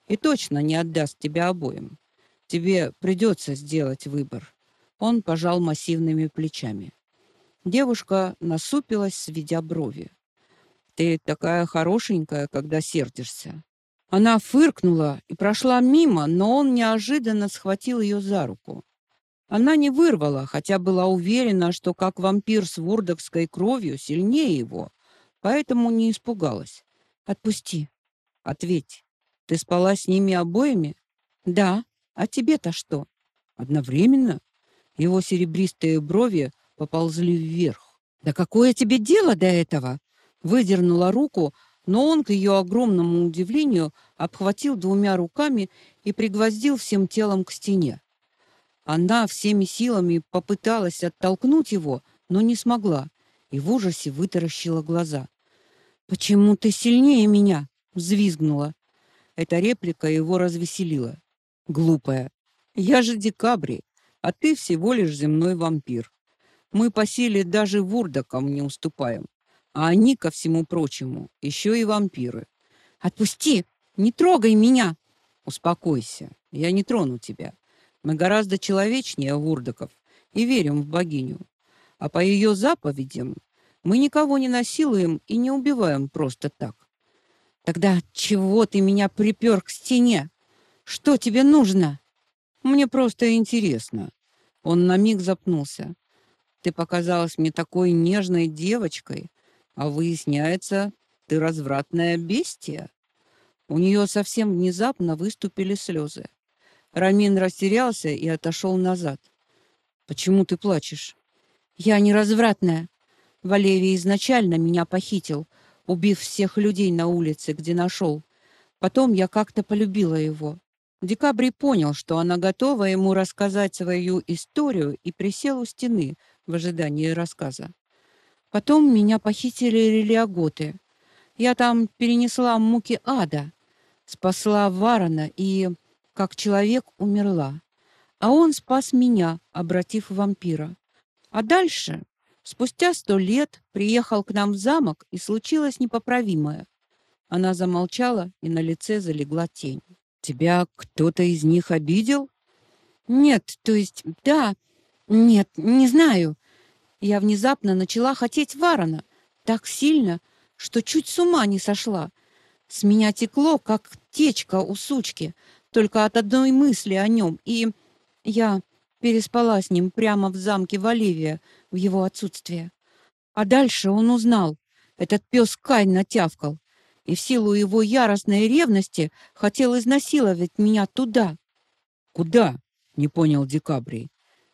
и точно не отдаст тебя обоим. Тебе придется сделать выбор. Он пожал массивными плечами. Девушка насупилась, сведя брови. Ты такая хорошенькая, когда сердишься. Она фыркнула и прошла мимо, но он неожиданно схватил ее за руку. Она не вырвала, хотя была уверена, что как вампир с вурдокской кровью сильнее его, поэтому не испугалась. Отпусти. Ответь. Ты спала с ними обоими? Да. А тебе-то что? Одновременно? Его серебристые брови поползли вверх. Да какое тебе дело до этого? Выдернула руку, но он к ее огромному удивлению обхватил двумя руками и пригвоздил всем телом к стене. Она всеми силами попыталась оттолкнуть его, но не смогла, и в ужасе вытаращила глаза. Почему ты сильнее меня? взвизгнула. Эта реплика его развеселила. Глупая. Я же декабри, а ты всего лишь земной вампир. Мы по силе даже вурдакам не уступаем. А они, ко всему прочему, еще и вампиры. Отпусти! Не трогай меня! Успокойся, я не трону тебя. Мы гораздо человечнее вурдаков и верим в богиню. А по ее заповедям мы никого не насилуем и не убиваем просто так. Тогда чего ты меня припер к стене? Что тебе нужно? Мне просто интересно. Он на миг запнулся. Ты показалась мне такой нежной девочкой, а выясняется, ты развратная бестия. У нее совсем внезапно выступили слезы. Рамин растерялся и отошел назад. Почему ты плачешь? Я не развратная. Валерий изначально меня похитил, убив всех людей на улице, где нашел. Потом я как-то полюбила его. Декабрь понял, что она готова ему рассказать свою историю и присел у стены в ожидании рассказа. Потом меня похитили релиаготы. Я там перенесла муки ада, спасла Варона и, как человек, умерла. А он спас меня, обратив в вампира. А дальше, спустя сто лет, приехал к нам в замок, и случилось непоправимое. Она замолчала, и на лице залегла тень. Тебя кто-то из них обидел? Нет, то есть, да. Нет, не знаю. Я внезапно начала хотеть Варона так сильно, что чуть с ума не сошла. С меня текло, как течка у сучки, только от одной мысли о нем, и я переспала с ним прямо в замке Валивия в его отсутствие. А дальше он узнал. Этот пес Кайн натявкал, и в силу его яростной ревности хотел изнасиловать меня туда. Куда? Не понял Декабрий.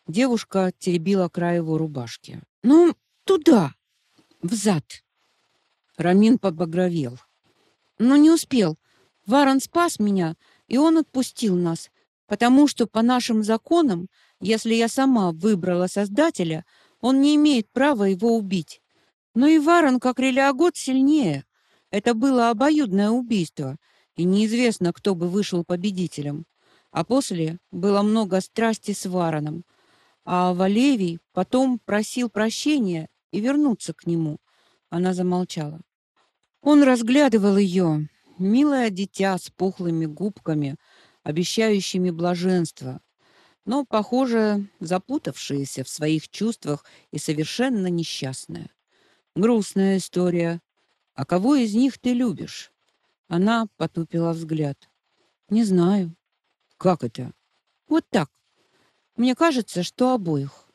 Девушка теребила край его рубашки. Ну, туда, в зад. Рамин побагровел. Но не успел. Варон спас меня, и он отпустил нас, потому что по нашим законам, если я сама выбрала создателя, он не имеет права его убить. Но и Варон, как Релиагот, сильнее. Это было обоюдное убийство, и неизвестно, кто бы вышел победителем. А после было много страсти с Вароном, а Валевий потом просил прощения и вернуться к нему. Она замолчала. Он разглядывал ее, милое дитя с пухлыми губками, обещающими блаженство, но, похоже, запутавшаяся в своих чувствах и совершенно несчастная. Грустная история. А кого из них ты любишь? Она потупила взгляд. Не знаю. Как это? Вот так. Мне кажется, что обоих.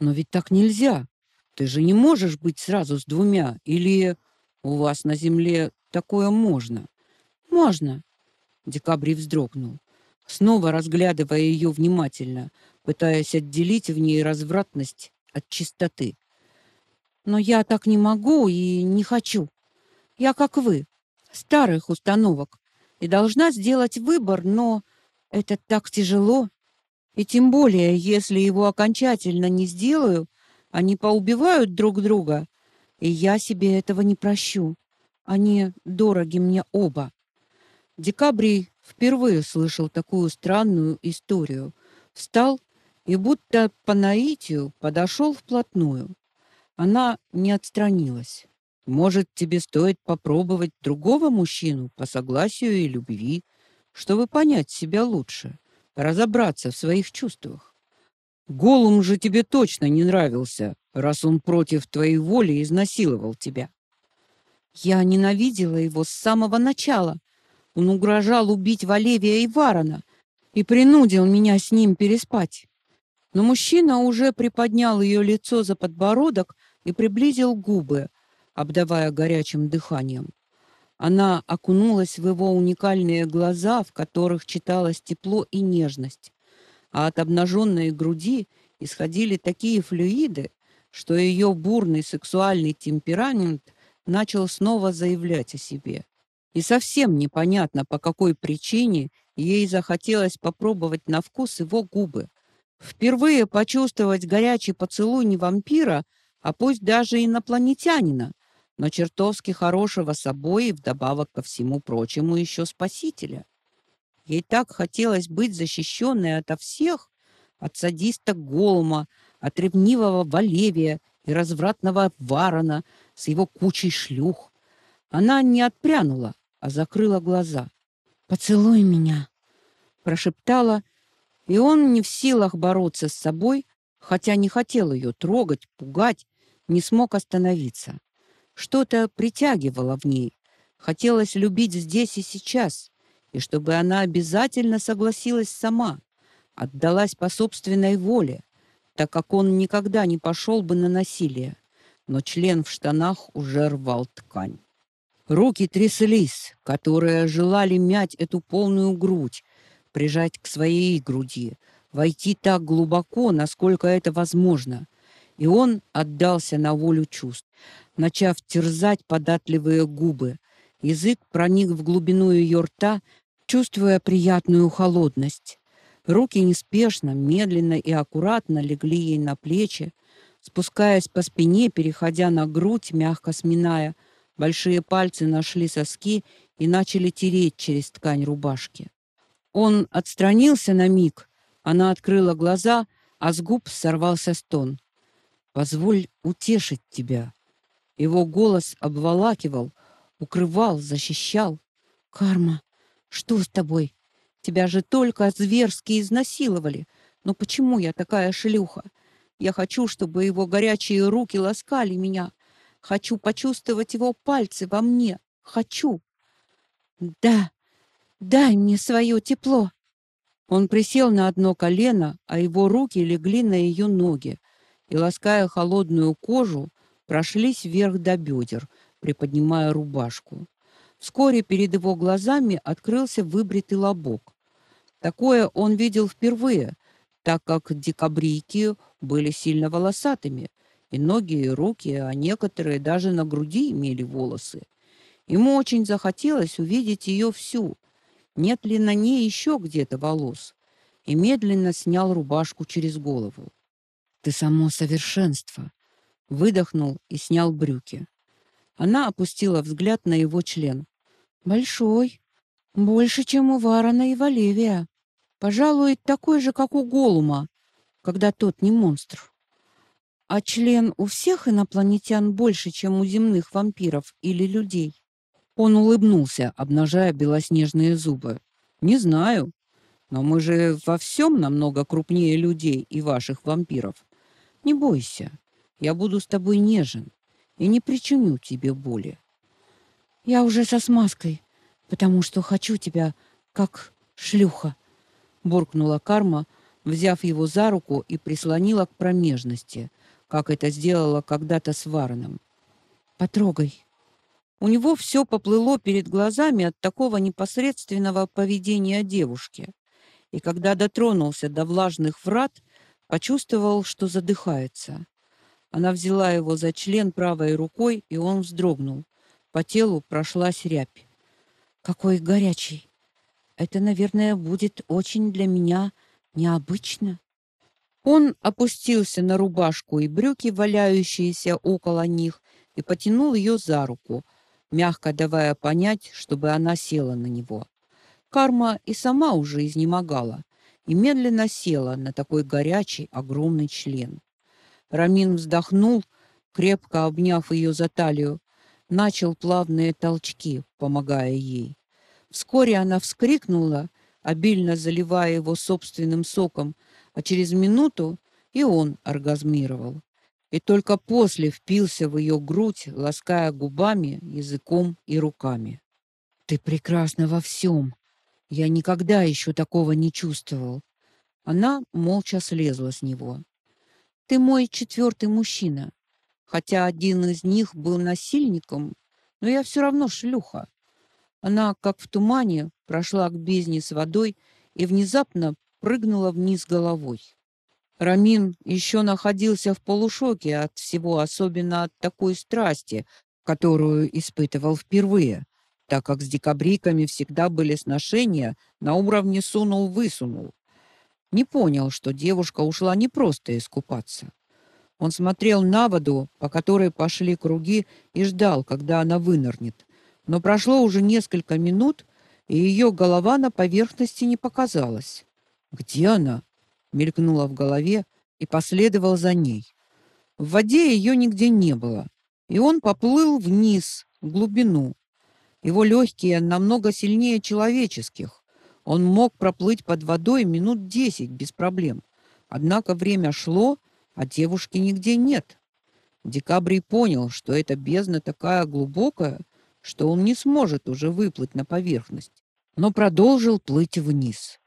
Но ведь так нельзя. Ты же не можешь быть сразу с двумя. Или у вас на земле такое можно? Можно. Декабрь вздрогнул, снова разглядывая ее внимательно, пытаясь отделить в ней развратность от чистоты. Но я так не могу и не хочу. Я как вы, старых установок, и должна сделать выбор, но это так тяжело. И тем более, если его окончательно не сделаю, они поубивают друг друга, и я себе этого не прощу. Они дороги мне оба. Декабрий впервые слышал такую странную историю. Встал и будто по наитию подошел вплотную. Она не отстранилась. Может, тебе стоит попробовать другого мужчину по согласию и любви, чтобы понять себя лучше, разобраться в своих чувствах. Голум же тебе точно не нравился, раз он против твоей воли изнасиловал тебя. Я ненавидела его с самого начала. Он угрожал убить Валевия и Варона и принудил меня с ним переспать. Но мужчина уже приподнял ее лицо за подбородок и приблизил губы, обдавая горячим дыханием. Она окунулась в его уникальные глаза, в которых читалось тепло и нежность а от обнаженной груди исходили такие флюиды, что ее бурный сексуальный темперамент начал снова заявлять о себе. И совсем непонятно, по какой причине ей захотелось попробовать на вкус его губы. Впервые почувствовать горячий поцелуй не вампира, а пусть даже инопланетянина, но чертовски хорошего собой и вдобавок ко всему прочему еще спасителя. Ей так хотелось быть защищенной ото всех, от садиста Голума, от ревнивого Валевия и развратного Варона с его кучей шлюх. Она не отпрянула, закрыла глаза. «Поцелуй меня!» прошептала, и он не в силах бороться с собой, хотя не хотел ее трогать, пугать, не смог остановиться. Что-то притягивало в ней. Хотелось любить здесь и сейчас, и чтобы она обязательно согласилась сама, отдалась по собственной воле, так как он никогда не пошел бы на насилие, но член в штанах уже рвал ткань. Руки тряслись, которые желали мять эту полную грудь, прижать к своей груди, войти так глубоко, насколько это возможно. И он отдался на волю чувств, начав терзать податливые губы, Язык проник в глубину ее рта, чувствуя приятную холодность. Руки неспешно, медленно и аккуратно легли ей на плечи, спускаясь по спине, переходя на грудь, мягко сминая. Большие пальцы нашли соски и начали тереть через ткань рубашки. Он отстранился на миг, она открыла глаза, а с губ сорвался стон. «Позволь утешить тебя». Его голос обволакивал, укрывал, защищал. Карма, что с тобой? Тебя же только зверски изнасиловали. Но почему я такая шлюха? Я хочу, чтобы его горячие руки ласкали меня. Хочу почувствовать его пальцы во мне. Хочу. Да, дай мне свое тепло. Он присел на одно колено, а его руки легли на ее ноги и, лаская холодную кожу, прошлись вверх до бедер, приподнимая рубашку. Вскоре перед его глазами открылся выбритый лобок. Такое он видел впервые, так как декабрийки были сильно волосатыми, и ноги, и руки, а некоторые даже на груди имели волосы. Ему очень захотелось увидеть ее всю. Нет ли на ней еще где-то волос? И медленно снял рубашку через голову. Ты само совершенство, выдохнул и снял брюки. Она опустила взгляд на его член. Большой, больше, чем у Варона и Валевия. Пожалуй, такой же, как у Голума, когда тот не монстр. А член у всех инопланетян больше, чем у земных вампиров или людей. Он улыбнулся, обнажая белоснежные зубы. Не знаю, но мы же во всем намного крупнее людей и ваших вампиров. Не бойся, я буду с тобой нежен и не причиню тебе боли. Я уже со смазкой, потому что хочу тебя как шлюха. буркнула Карма, взяв его за руку и прислонила к промежности, как это сделала когда-то с Вареном. Потрогай. У него все поплыло перед глазами от такого непосредственного поведения девушки. И когда дотронулся до влажных врат, почувствовал, что задыхается. Она взяла его за член правой рукой, и он вздрогнул. По телу прошлась рябь. Какой горячий. Это, наверное, будет очень для меня необычно. Он опустился на рубашку и брюки, валяющиеся около них, и потянул ее за руку, мягко давая понять, чтобы она села на него. Карма и сама уже изнемогала и медленно села на такой горячий, огромный член. Рамин вздохнул, крепко обняв ее за талию, начал плавные толчки, помогая ей. Вскоре она вскрикнула, обильно заливая его собственным соком, а через минуту и он оргазмировал. И только после впился в ее грудь, лаская губами, языком и руками. «Ты прекрасна во всем. Я никогда еще такого не чувствовал». Она молча слезла с него. «Ты мой четвертый мужчина. Хотя один из них был насильником, но я все равно шлюха. Она, как в тумане, прошла к бездне с водой и внезапно прыгнула вниз головой. Рамин еще находился в полушоке от всего, особенно от такой страсти, которую испытывал впервые, так как с декабриками всегда были сношения на уровне сунул-высунул. Не понял, что девушка ушла не просто искупаться. Он смотрел на воду, по которой пошли круги, и ждал, когда она вынырнет. Но прошло уже несколько минут, и ее голова на поверхности не показалась. Где она? мелькнула в голове и последовал за ней. В воде ее нигде не было, и он поплыл вниз, в глубину. Его легкие намного сильнее человеческих. Он мог проплыть под водой минут десять без проблем. Однако время шло, а девушки нигде нет. Декабрь понял, что эта бездна такая глубокая, что он не сможет уже выплыть на поверхность, но продолжил плыть вниз.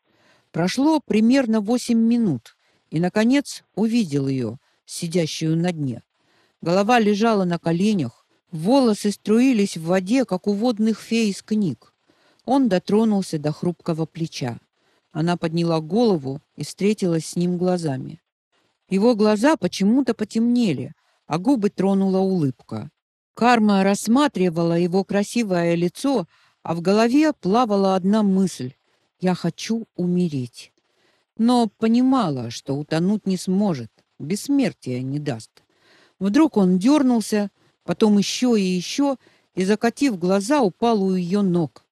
Прошло примерно восемь минут, и наконец увидел ее, сидящую на дне. Голова лежала на коленях, волосы струились в воде, как у водных фей из книг. Он дотронулся до хрупкого плеча. Она подняла голову и встретилась с ним глазами. Его глаза почему-то потемнели, а губы тронула улыбка. Карма рассматривала его красивое лицо, а в голове плавала одна мысль: я хочу умереть. Но понимала, что утонуть не сможет, бессмертия не даст. Вдруг он дернулся, потом еще и еще, и закатив глаза, упал у ее ног.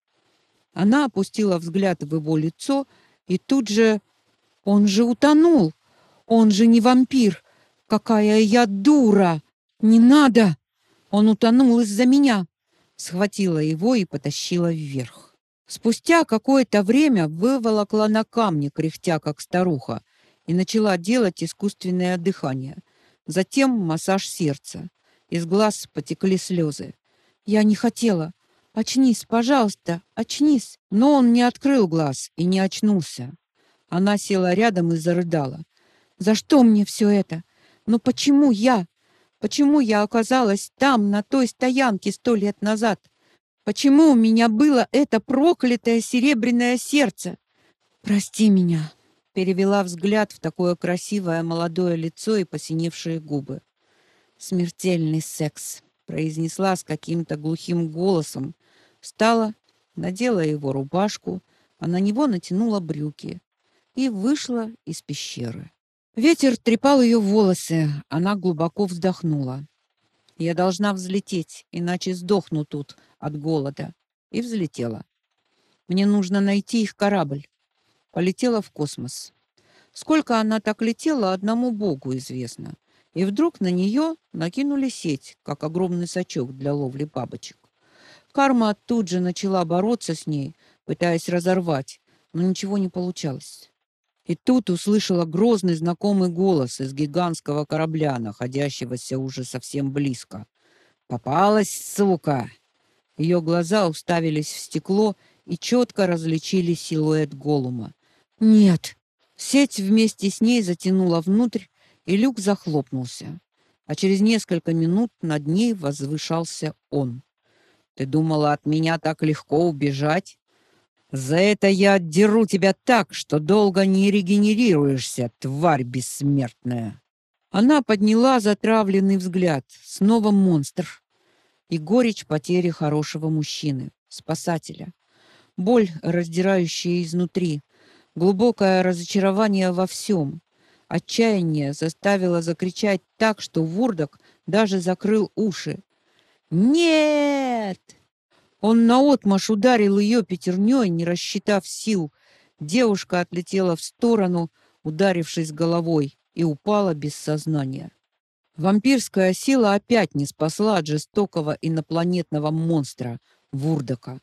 Она опустила взгляд в его лицо, и тут же он же утонул. Он же не вампир. Какая я дура! Не надо! Он утонул из-за меня. Схватила его и потащила вверх. Спустя какое-то время выволокла на камни, кряхтя как старуха, и начала делать искусственное дыхание. Затем массаж сердца. Из глаз потекли слезы. Я не хотела. Очнись, пожалуйста, очнись. Но он не открыл глаз и не очнулся. Она села рядом и зарыдала. За что мне все это? Но почему я? Почему я оказалась там, на той стоянке сто лет назад? Почему у меня было это проклятое серебряное сердце? Прости меня, перевела взгляд в такое красивое молодое лицо и посиневшие губы. Смертельный секс, произнесла с каким-то глухим голосом. Встала, надела его рубашку, а на него натянула брюки и вышла из пещеры. Ветер трепал ее волосы, она глубоко вздохнула. Я должна взлететь, иначе сдохну тут от голода. И взлетела. Мне нужно найти их корабль. Полетела в космос. Сколько она так летела, одному Богу известно. И вдруг на нее накинули сеть, как огромный сачок для ловли бабочек. Карма тут же начала бороться с ней, пытаясь разорвать, но ничего не получалось. И тут услышала грозный знакомый голос из гигантского корабля, находящегося уже совсем близко. «Попалась, сука!» Ее глаза уставились в стекло и четко различили силуэт голума. Нет. Сеть вместе с ней затянула внутрь, и люк захлопнулся. А через несколько минут над ней возвышался он. Ты думала от меня так легко убежать? За это я отдеру тебя так, что долго не регенерируешься, тварь бессмертная. Она подняла затравленный взгляд. Снова монстр. И горечь потери хорошего мужчины, спасателя. Боль, раздирающая изнутри. Глубокое разочарование во всем. Отчаяние заставило закричать так, что Вурдок даже закрыл уши. «Нет!» Он наотмашь ударил ее пятерней, не рассчитав сил. Девушка отлетела в сторону, ударившись головой, и упала без сознания. Вампирская сила опять не спасла от жестокого инопланетного монстра Вурдака.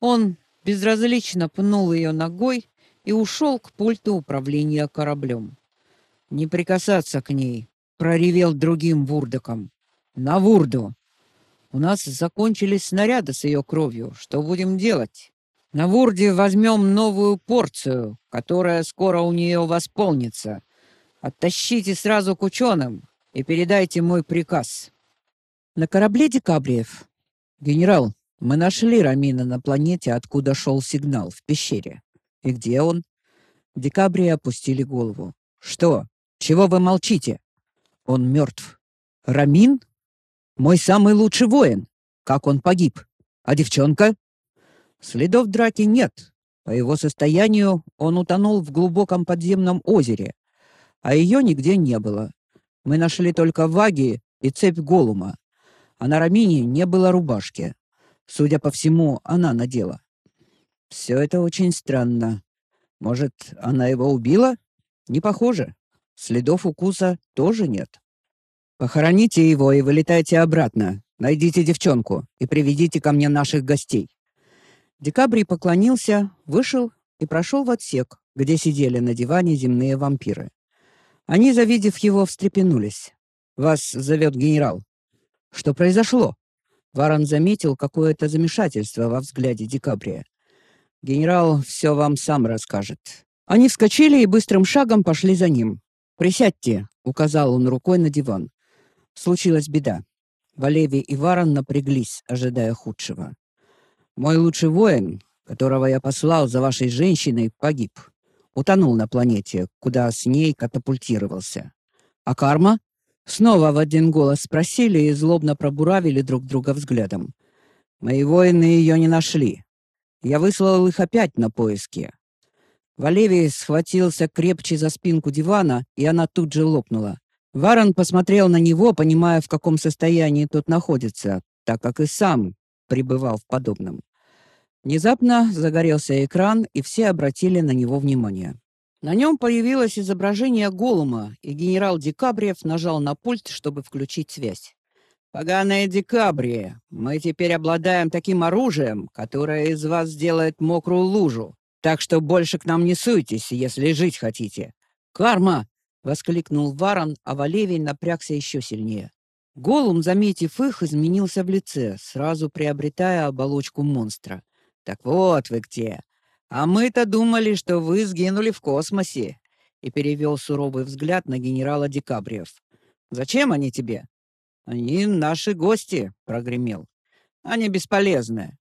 Он безразлично пнул ее ногой и ушел к пульту управления кораблем. «Не прикасаться к ней!» — проревел другим Вурдаком. «На Вурду!» У нас закончились снаряды с ее кровью. Что будем делать? На Вурде возьмем новую порцию, которая скоро у нее восполнится. Оттащите сразу к ученым и передайте мой приказ. На корабле Декабриев. Генерал, мы нашли Рамина на планете, откуда шел сигнал, в пещере. И где он? Декабрии опустили голову. Что? Чего вы молчите? Он мертв. Рамин? Мой самый лучший воин. Как он погиб? А девчонка? Следов драки нет. По его состоянию он утонул в глубоком подземном озере, а ее нигде не было. Мы нашли только ваги и цепь голума, а на Рамине не было рубашки. Судя по всему, она надела. Все это очень странно. Может, она его убила? Не похоже. Следов укуса тоже нет. Похороните его и вылетайте обратно. Найдите девчонку и приведите ко мне наших гостей. Декабрий поклонился, вышел и прошел в отсек, где сидели на диване земные вампиры. Они, завидев его, встрепенулись. «Вас зовет генерал». «Что произошло?» Варон заметил какое-то замешательство во взгляде Декабрия. «Генерал все вам сам расскажет». Они вскочили и быстрым шагом пошли за ним. «Присядьте», — указал он рукой на диван. Случилась беда. Валевий и Варон напряглись, ожидая худшего. Мой лучший воин, которого я послал за вашей женщиной, погиб. Утонул на планете, куда с ней катапультировался. А карма? Снова в один голос спросили и злобно пробуравили друг друга взглядом. Мои воины ее не нашли. Я выслал их опять на поиски. Валевий схватился крепче за спинку дивана, и она тут же лопнула. Варон посмотрел на него, понимая, в каком состоянии тот находится, так как и сам пребывал в подобном. Внезапно загорелся экран, и все обратили на него внимание. На нем появилось изображение Голума, и генерал Декабриев нажал на пульт, чтобы включить связь. «Поганая Декабрия, мы теперь обладаем таким оружием, которое из вас сделает мокрую лужу, так что больше к нам не суйтесь, если жить хотите. Карма, воскликнул Варон, а Валевий напрягся еще сильнее. Голум, заметив их, изменился в лице, сразу приобретая оболочку монстра. Так вот вы где. А мы-то думали, что вы сгинули в космосе. И перевел суровый взгляд на генерала Декабриев. Зачем они тебе? Они наши гости, прогремел. Они бесполезны.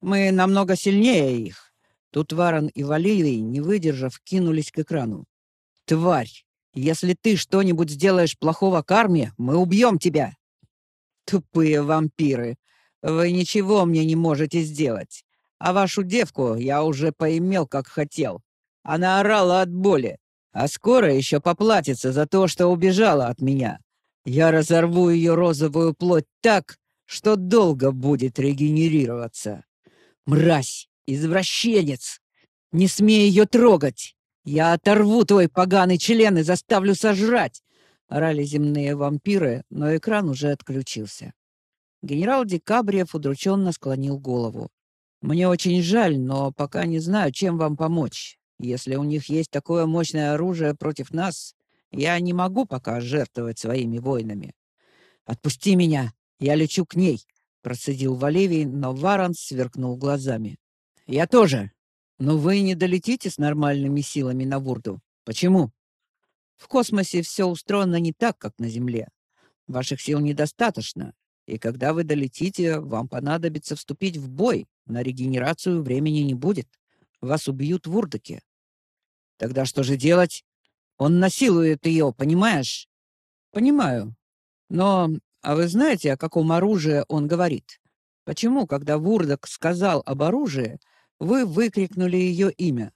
Мы намного сильнее их. Тут Варон и Валерий, не выдержав, кинулись к экрану. Тварь! Если ты что-нибудь сделаешь плохого карме, мы убьем тебя. Тупые вампиры. Вы ничего мне не можете сделать. А вашу девку я уже поимел, как хотел. Она орала от боли. А скоро еще поплатится за то, что убежала от меня. Я разорву ее розовую плоть так, что долго будет регенерироваться. Мразь! Извращенец! Не смей ее трогать! «Я оторву твой поганый член и заставлю сожрать!» — орали земные вампиры, но экран уже отключился. Генерал Декабриев удрученно склонил голову. «Мне очень жаль, но пока не знаю, чем вам помочь. Если у них есть такое мощное оружие против нас, я не могу пока жертвовать своими воинами. Отпусти меня, я лечу к ней!» — процедил Валевий, но Варан сверкнул глазами. «Я тоже!» Но вы не долетите с нормальными силами на Вурду. Почему? В космосе все устроено не так, как на Земле. Ваших сил недостаточно, и когда вы долетите, вам понадобится вступить в бой. На регенерацию времени не будет. Вас убьют в Урдаке. Тогда что же делать? Он насилует ее, понимаешь? Понимаю. Но, а вы знаете, о каком оружии он говорит? Почему, когда Вурдак сказал об оружии, вы выкрикнули ее имя?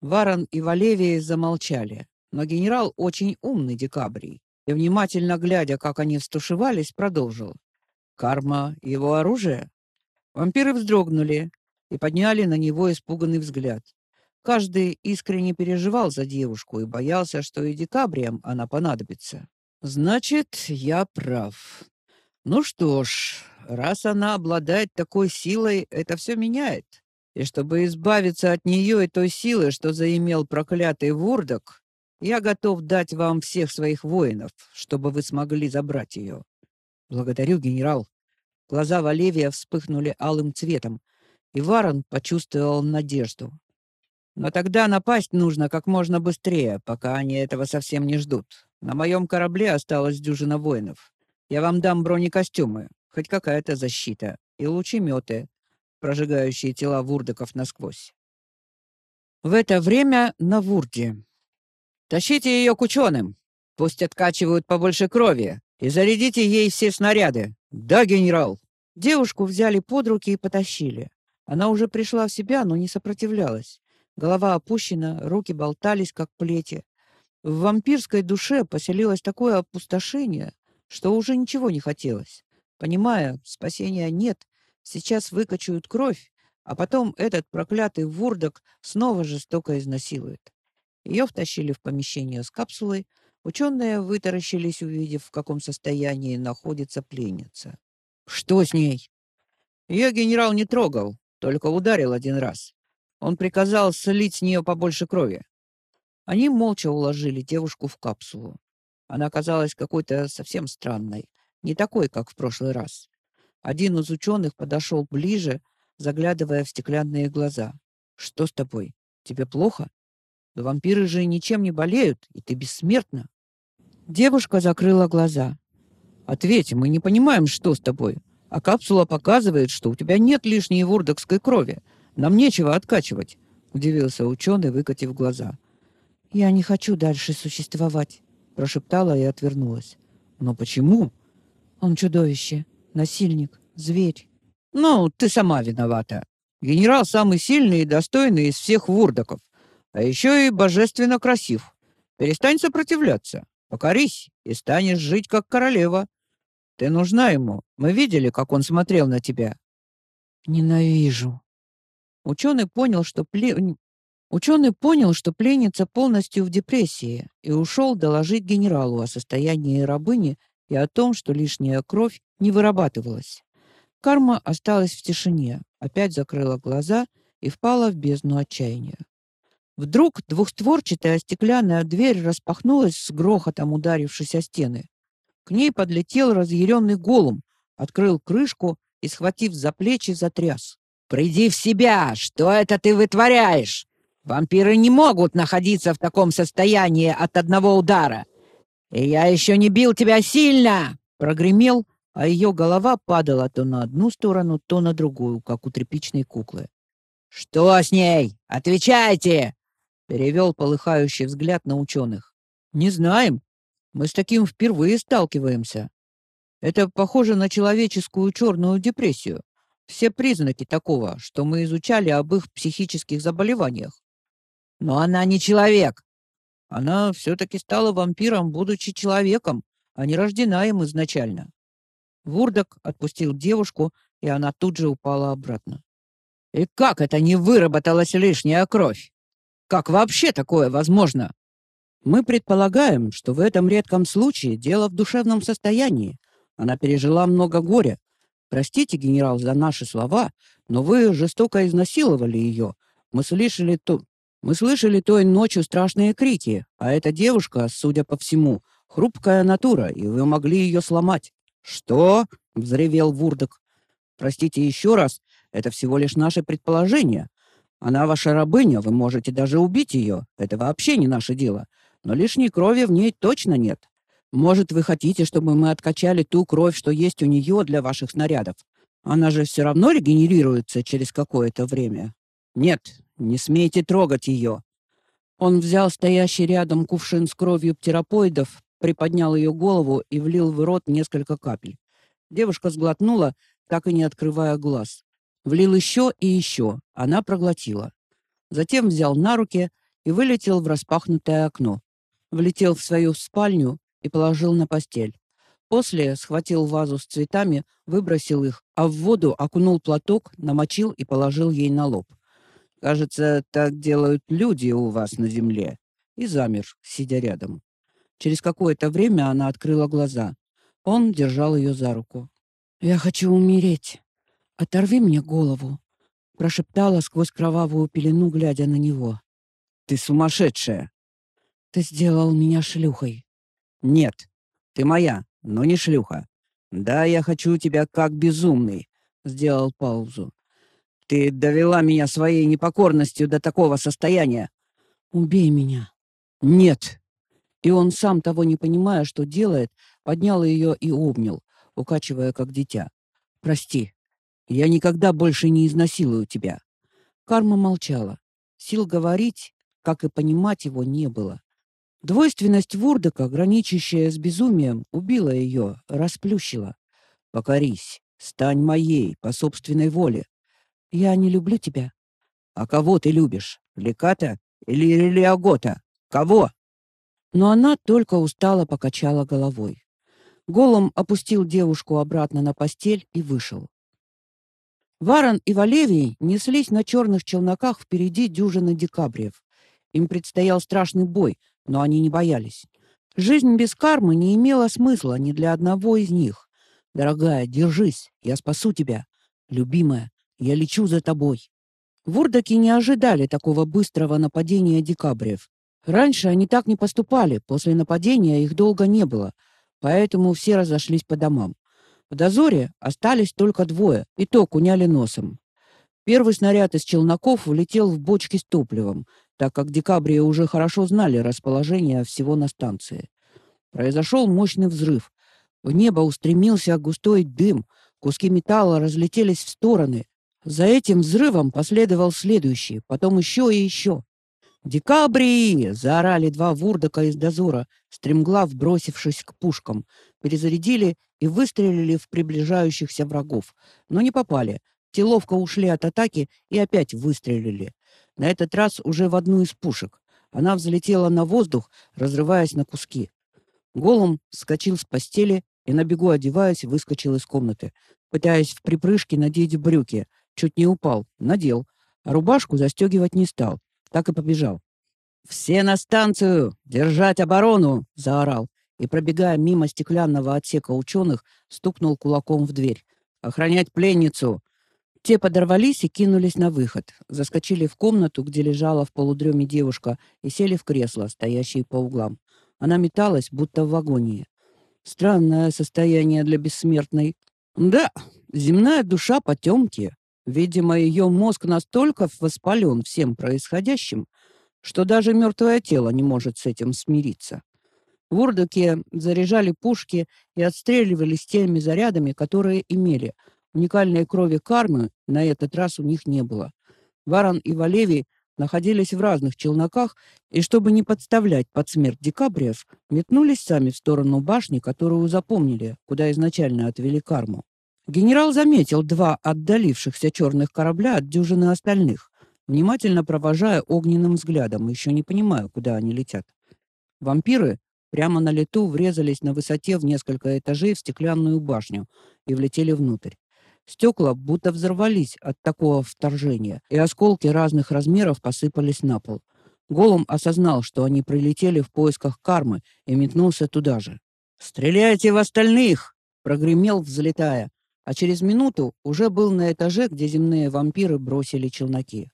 Варон и Валевий замолчали, но генерал очень умный декабрий, и, внимательно глядя, как они стушевались, продолжил. «Карма — его оружие?» Вампиры вздрогнули и подняли на него испуганный взгляд. Каждый искренне переживал за девушку и боялся, что и декабриям она понадобится. Значит, я прав. Ну что ж, раз она обладает такой силой, это все меняет. И чтобы избавиться от нее и той силы, что заимел проклятый Вурдок, я готов дать вам всех своих воинов, чтобы вы смогли забрать ее. Благодарю, генерал. Глаза Валевия вспыхнули алым цветом, и Варон почувствовал надежду. Но тогда напасть нужно как можно быстрее, пока они этого совсем не ждут. На моем корабле осталось дюжина воинов. Я вам дам бронекостюмы, хоть какая-то защита, и лучеметы, прожигающие тела вурдоков насквозь. В это время на Вурде. Тащите ее к ученым. Пусть откачивают побольше крови. И зарядите ей все снаряды. Да, генерал. Девушку взяли под руки и потащили. Она уже пришла в себя, но не сопротивлялась. Голова опущена, руки болтались, как плети. В вампирской душе поселилось такое опустошение, что уже ничего не хотелось. Понимая, спасения нет, сейчас выкачают кровь, а потом этот проклятый вурдок снова жестоко изнасилует. Ее втащили в помещение с капсулой. Ученые вытаращились, увидев, в каком состоянии находится пленница. «Что с ней?» Ее генерал не трогал, только ударил один раз. Он приказал слить с нее побольше крови. Они молча уложили девушку в капсулу. Она оказалась какой-то совсем странной, не такой, как в прошлый раз. Один из ученых подошел ближе, заглядывая в стеклянные глаза. «Что с тобой? Тебе плохо? Да вампиры же ничем не болеют, и ты бессмертна». Девушка закрыла глаза. «Ответь, мы не понимаем, что с тобой. А капсула показывает, что у тебя нет лишней вурдокской крови. Нам нечего откачивать, удивился ученый, выкатив глаза. Я не хочу дальше существовать, прошептала и отвернулась. Но почему? Он чудовище, насильник, зверь. Ну, ты сама виновата. Генерал самый сильный и достойный из всех вурдоков, а еще и божественно красив. Перестань сопротивляться, покорись и станешь жить как королева. Ты нужна ему. Мы видели, как он смотрел на тебя. Ненавижу, Ученый понял, что плен... Ученый понял, что пленница полностью в депрессии и ушел доложить генералу о состоянии рабыни и о том, что лишняя кровь не вырабатывалась. Карма осталась в тишине, опять закрыла глаза и впала в бездну отчаяния. Вдруг двухстворчатая стеклянная дверь распахнулась с грохотом, ударившись о стены. К ней подлетел разъяренный голум, открыл крышку и, схватив за плечи, затряс. Приди в себя! Что это ты вытворяешь? Вампиры не могут находиться в таком состоянии от одного удара. Я еще не бил тебя сильно!» Прогремел, а ее голова падала то на одну сторону, то на другую, как у тряпичной куклы. «Что с ней? Отвечайте!» Перевел полыхающий взгляд на ученых. «Не знаем. Мы с таким впервые сталкиваемся. Это похоже на человеческую черную депрессию все признаки такого, что мы изучали об их психических заболеваниях. Но она не человек. Она все-таки стала вампиром, будучи человеком, а не рождена им изначально. Вурдок отпустил девушку, и она тут же упала обратно. И как это не выработалась лишняя кровь? Как вообще такое возможно? Мы предполагаем, что в этом редком случае дело в душевном состоянии. Она пережила много горя, Простите, генерал, за наши слова, но вы жестоко изнасиловали ее. Мы слышали то... Мы слышали той ночью страшные крики, а эта девушка, судя по всему, хрупкая натура, и вы могли ее сломать. Что? взревел Вурдок. Простите еще раз, это всего лишь наше предположение. Она ваша рабыня, вы можете даже убить ее. Это вообще не наше дело. Но лишней крови в ней точно нет. Может, вы хотите, чтобы мы откачали ту кровь, что есть у нее для ваших снарядов? Она же все равно регенерируется через какое-то время. Нет, не смейте трогать ее. Он взял стоящий рядом кувшин с кровью птеропоидов, приподнял ее голову и влил в рот несколько капель. Девушка сглотнула, так и не открывая глаз. Влил еще и еще. Она проглотила. Затем взял на руки и вылетел в распахнутое окно. Влетел в свою спальню и положил на постель. После схватил вазу с цветами, выбросил их, а в воду окунул платок, намочил и положил ей на лоб. Кажется, так делают люди у вас на земле. И замер, сидя рядом. Через какое-то время она открыла глаза. Он держал ее за руку. «Я хочу умереть. Оторви мне голову», — прошептала сквозь кровавую пелену, глядя на него. «Ты сумасшедшая!» «Ты сделал меня шлюхой». «Нет, ты моя, но не шлюха. Да, я хочу тебя как безумный», — сделал паузу. Ты довела меня своей непокорностью до такого состояния. Убей меня. Нет. И он сам того не понимая, что делает, поднял ее и обнял, укачивая как дитя. Прости. Я никогда больше не изнасилую тебя. Карма молчала. Сил говорить, как и понимать его, не было. Двойственность Вурдека, граничащая с безумием, убила ее, расплющила. Покорись, стань моей по собственной воле. Я не люблю тебя. А кого ты любишь? Леката или Релиагота? Кого? Но она только устало покачала головой. Голом опустил девушку обратно на постель и вышел. Варон и Валевий неслись на черных челноках впереди дюжины декабриев. Им предстоял страшный бой, но они не боялись. Жизнь без кармы не имела смысла ни для одного из них. «Дорогая, держись, я спасу тебя. Любимая, я лечу за тобой. Вурдаки не ожидали такого быстрого нападения декабриев. Раньше они так не поступали, после нападения их долго не было, поэтому все разошлись по домам. В дозоре остались только двое, и то куняли носом. Первый снаряд из челноков влетел в бочки с топливом, так как декабрии уже хорошо знали расположение всего на станции. Произошел мощный взрыв. В небо устремился густой дым, куски металла разлетелись в стороны, за этим взрывом последовал следующий, потом еще и еще. «Декабри!» — заорали два вурдака из дозора, стремглав бросившись к пушкам. Перезарядили и выстрелили в приближающихся врагов, но не попали. Те ловко ушли от атаки и опять выстрелили. На этот раз уже в одну из пушек. Она взлетела на воздух, разрываясь на куски. Голум вскочил с постели и, на бегу одеваясь, выскочил из комнаты, пытаясь в припрыжке надеть брюки — Чуть не упал. Надел. Рубашку застегивать не стал. Так и побежал. «Все на станцию! Держать оборону!» — заорал. И, пробегая мимо стеклянного отсека ученых, стукнул кулаком в дверь. «Охранять пленницу!» Те подорвались и кинулись на выход. Заскочили в комнату, где лежала в полудреме девушка, и сели в кресло, стоящие по углам. Она металась, будто в агонии. Странное состояние для бессмертной. Да, земная душа потемки. Видимо, ее мозг настолько воспален всем происходящим, что даже мертвое тело не может с этим смириться. Вурдаки заряжали пушки и отстреливались теми зарядами, которые имели. Уникальной крови кармы на этот раз у них не было. Варан и Валевий находились в разных челноках, и чтобы не подставлять под смерть декабриев, метнулись сами в сторону башни, которую запомнили, куда изначально отвели карму. Генерал заметил два отдалившихся черных корабля от дюжины остальных, внимательно провожая огненным взглядом, еще не понимая, куда они летят. Вампиры прямо на лету врезались на высоте в несколько этажей в стеклянную башню и влетели внутрь. Стекла будто взорвались от такого вторжения, и осколки разных размеров посыпались на пол. Голум осознал, что они прилетели в поисках кармы и метнулся туда же. «Стреляйте в остальных!» — прогремел, взлетая а через минуту уже был на этаже, где земные вампиры бросили челноки.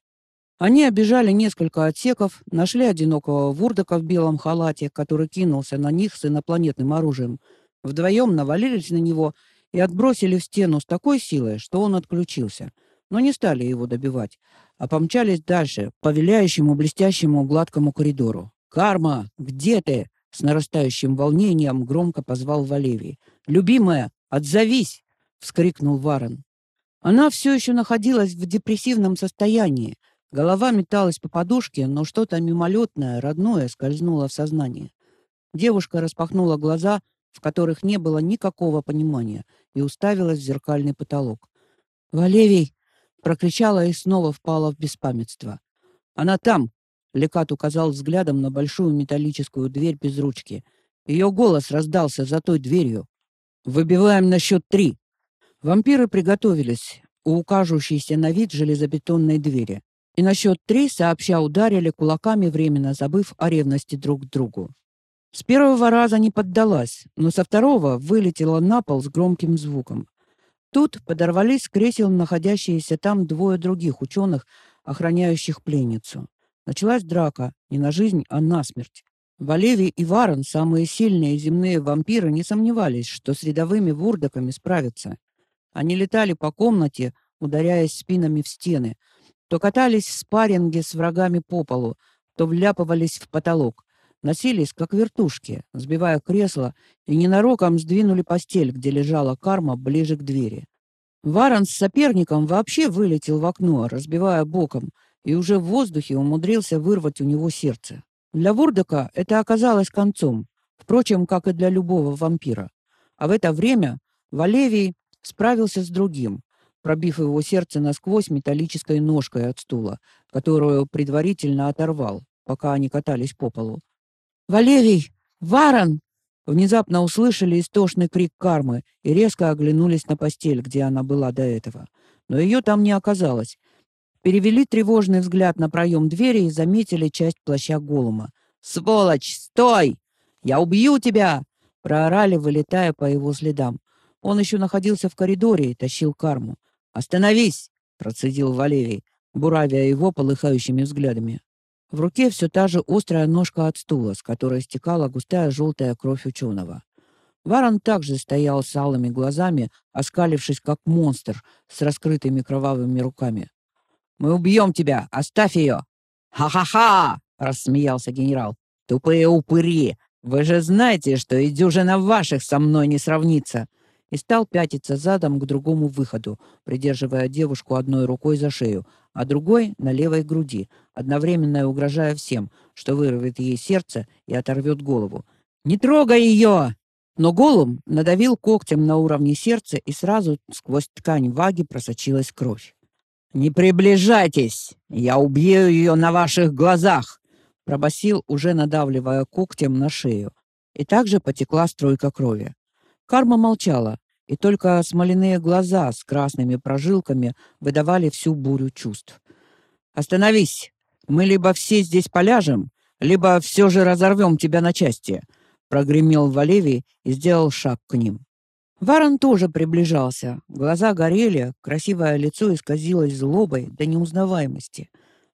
Они обижали несколько отсеков, нашли одинокого вурдака в белом халате, который кинулся на них с инопланетным оружием. Вдвоем навалились на него и отбросили в стену с такой силой, что он отключился. но не стали его добивать, а помчались дальше по виляющему блестящему гладкому коридору. «Карма, где ты?» С нарастающим волнением громко позвал Валевий. «Любимая, отзовись!» — вскрикнул Варен. Она все еще находилась в депрессивном состоянии. Голова металась по подушке, но что-то мимолетное, родное скользнуло в сознание. Девушка распахнула глаза, в которых не было никакого понимания, и уставилась в зеркальный потолок. «Валевий!» — прокричала и снова впала в беспамятство. «Она там!» Лекат указал взглядом на большую металлическую дверь без ручки. Ее голос раздался за той дверью. «Выбиваем на счет три!» Вампиры приготовились у укажущейся на вид железобетонной двери. И на счет три сообща ударили кулаками, временно забыв о ревности друг к другу. С первого раза не поддалась, но со второго вылетела на пол с громким звуком. Тут подорвались кресел находящиеся там двое других ученых, охраняющих пленницу. Началась драка не на жизнь, а на смерть. Валевий и Варон, самые сильные земные вампиры, не сомневались, что с рядовыми вурдаками справятся. Они летали по комнате, ударяясь спинами в стены, то катались в спарринге с врагами по полу, то вляпывались в потолок. Носились, как вертушки, сбивая кресло, и ненароком сдвинули постель, где лежала карма, ближе к двери. Варон с соперником вообще вылетел в окно, разбивая боком, и уже в воздухе умудрился вырвать у него сердце. Для Вурдока это оказалось концом, впрочем, как и для любого вампира. А в это время Валевий справился с другим, пробив его сердце насквозь металлической ножкой от стула, которую предварительно оторвал, пока они катались по полу. «Валерий! Варон!» Внезапно услышали истошный крик кармы и резко оглянулись на постель, где она была до этого. Но ее там не оказалось, перевели тревожный взгляд на проем двери и заметили часть плаща Голума. «Сволочь, стой! Я убью тебя!» проорали, вылетая по его следам. Он еще находился в коридоре и тащил карму. «Остановись!» — процедил Валерий, буравя его полыхающими взглядами. В руке все та же острая ножка от стула, с которой стекала густая желтая кровь ученого. Варон также стоял с алыми глазами, оскалившись как монстр с раскрытыми кровавыми руками. Мы убьем тебя! Оставь ее!» «Ха-ха-ха!» — рассмеялся генерал. «Тупые упыри! Вы же знаете, что и дюжина ваших со мной не сравнится!» И стал пятиться задом к другому выходу, придерживая девушку одной рукой за шею, а другой — на левой груди, одновременно угрожая всем, что вырвет ей сердце и оторвет голову. «Не трогай ее!» Но Голум надавил когтем на уровне сердца, и сразу сквозь ткань ваги просочилась кровь. «Не приближайтесь! Я убью ее на ваших глазах!» пробасил, уже надавливая когтем на шею. И также потекла струйка крови. Карма молчала, и только смоляные глаза с красными прожилками выдавали всю бурю чувств. «Остановись! Мы либо все здесь поляжем, либо все же разорвем тебя на части!» прогремел Валевий и сделал шаг к ним. Варон тоже приближался. Глаза горели, красивое лицо исказилось злобой до неузнаваемости.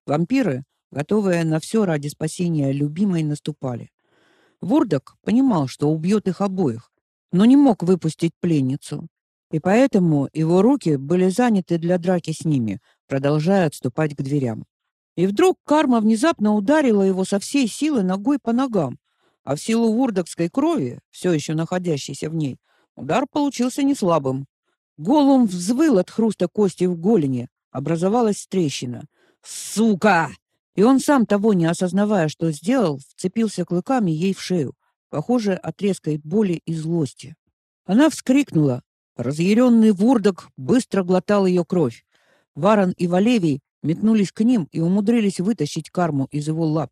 Вампиры, готовые на все ради спасения любимой, наступали. Вурдок понимал, что убьет их обоих, но не мог выпустить пленницу. И поэтому его руки были заняты для драки с ними, продолжая отступать к дверям. И вдруг карма внезапно ударила его со всей силы ногой по ногам, а в силу вурдокской крови, все еще находящейся в ней, Удар получился не слабым. Голум взвыл от хруста кости в голени. Образовалась трещина. «Сука!» И он сам того не осознавая, что сделал, вцепился клыками ей в шею, похоже, от резкой боли и злости. Она вскрикнула. Разъяренный вурдок быстро глотал ее кровь. Варон и Валевий метнулись к ним и умудрились вытащить карму из его лап.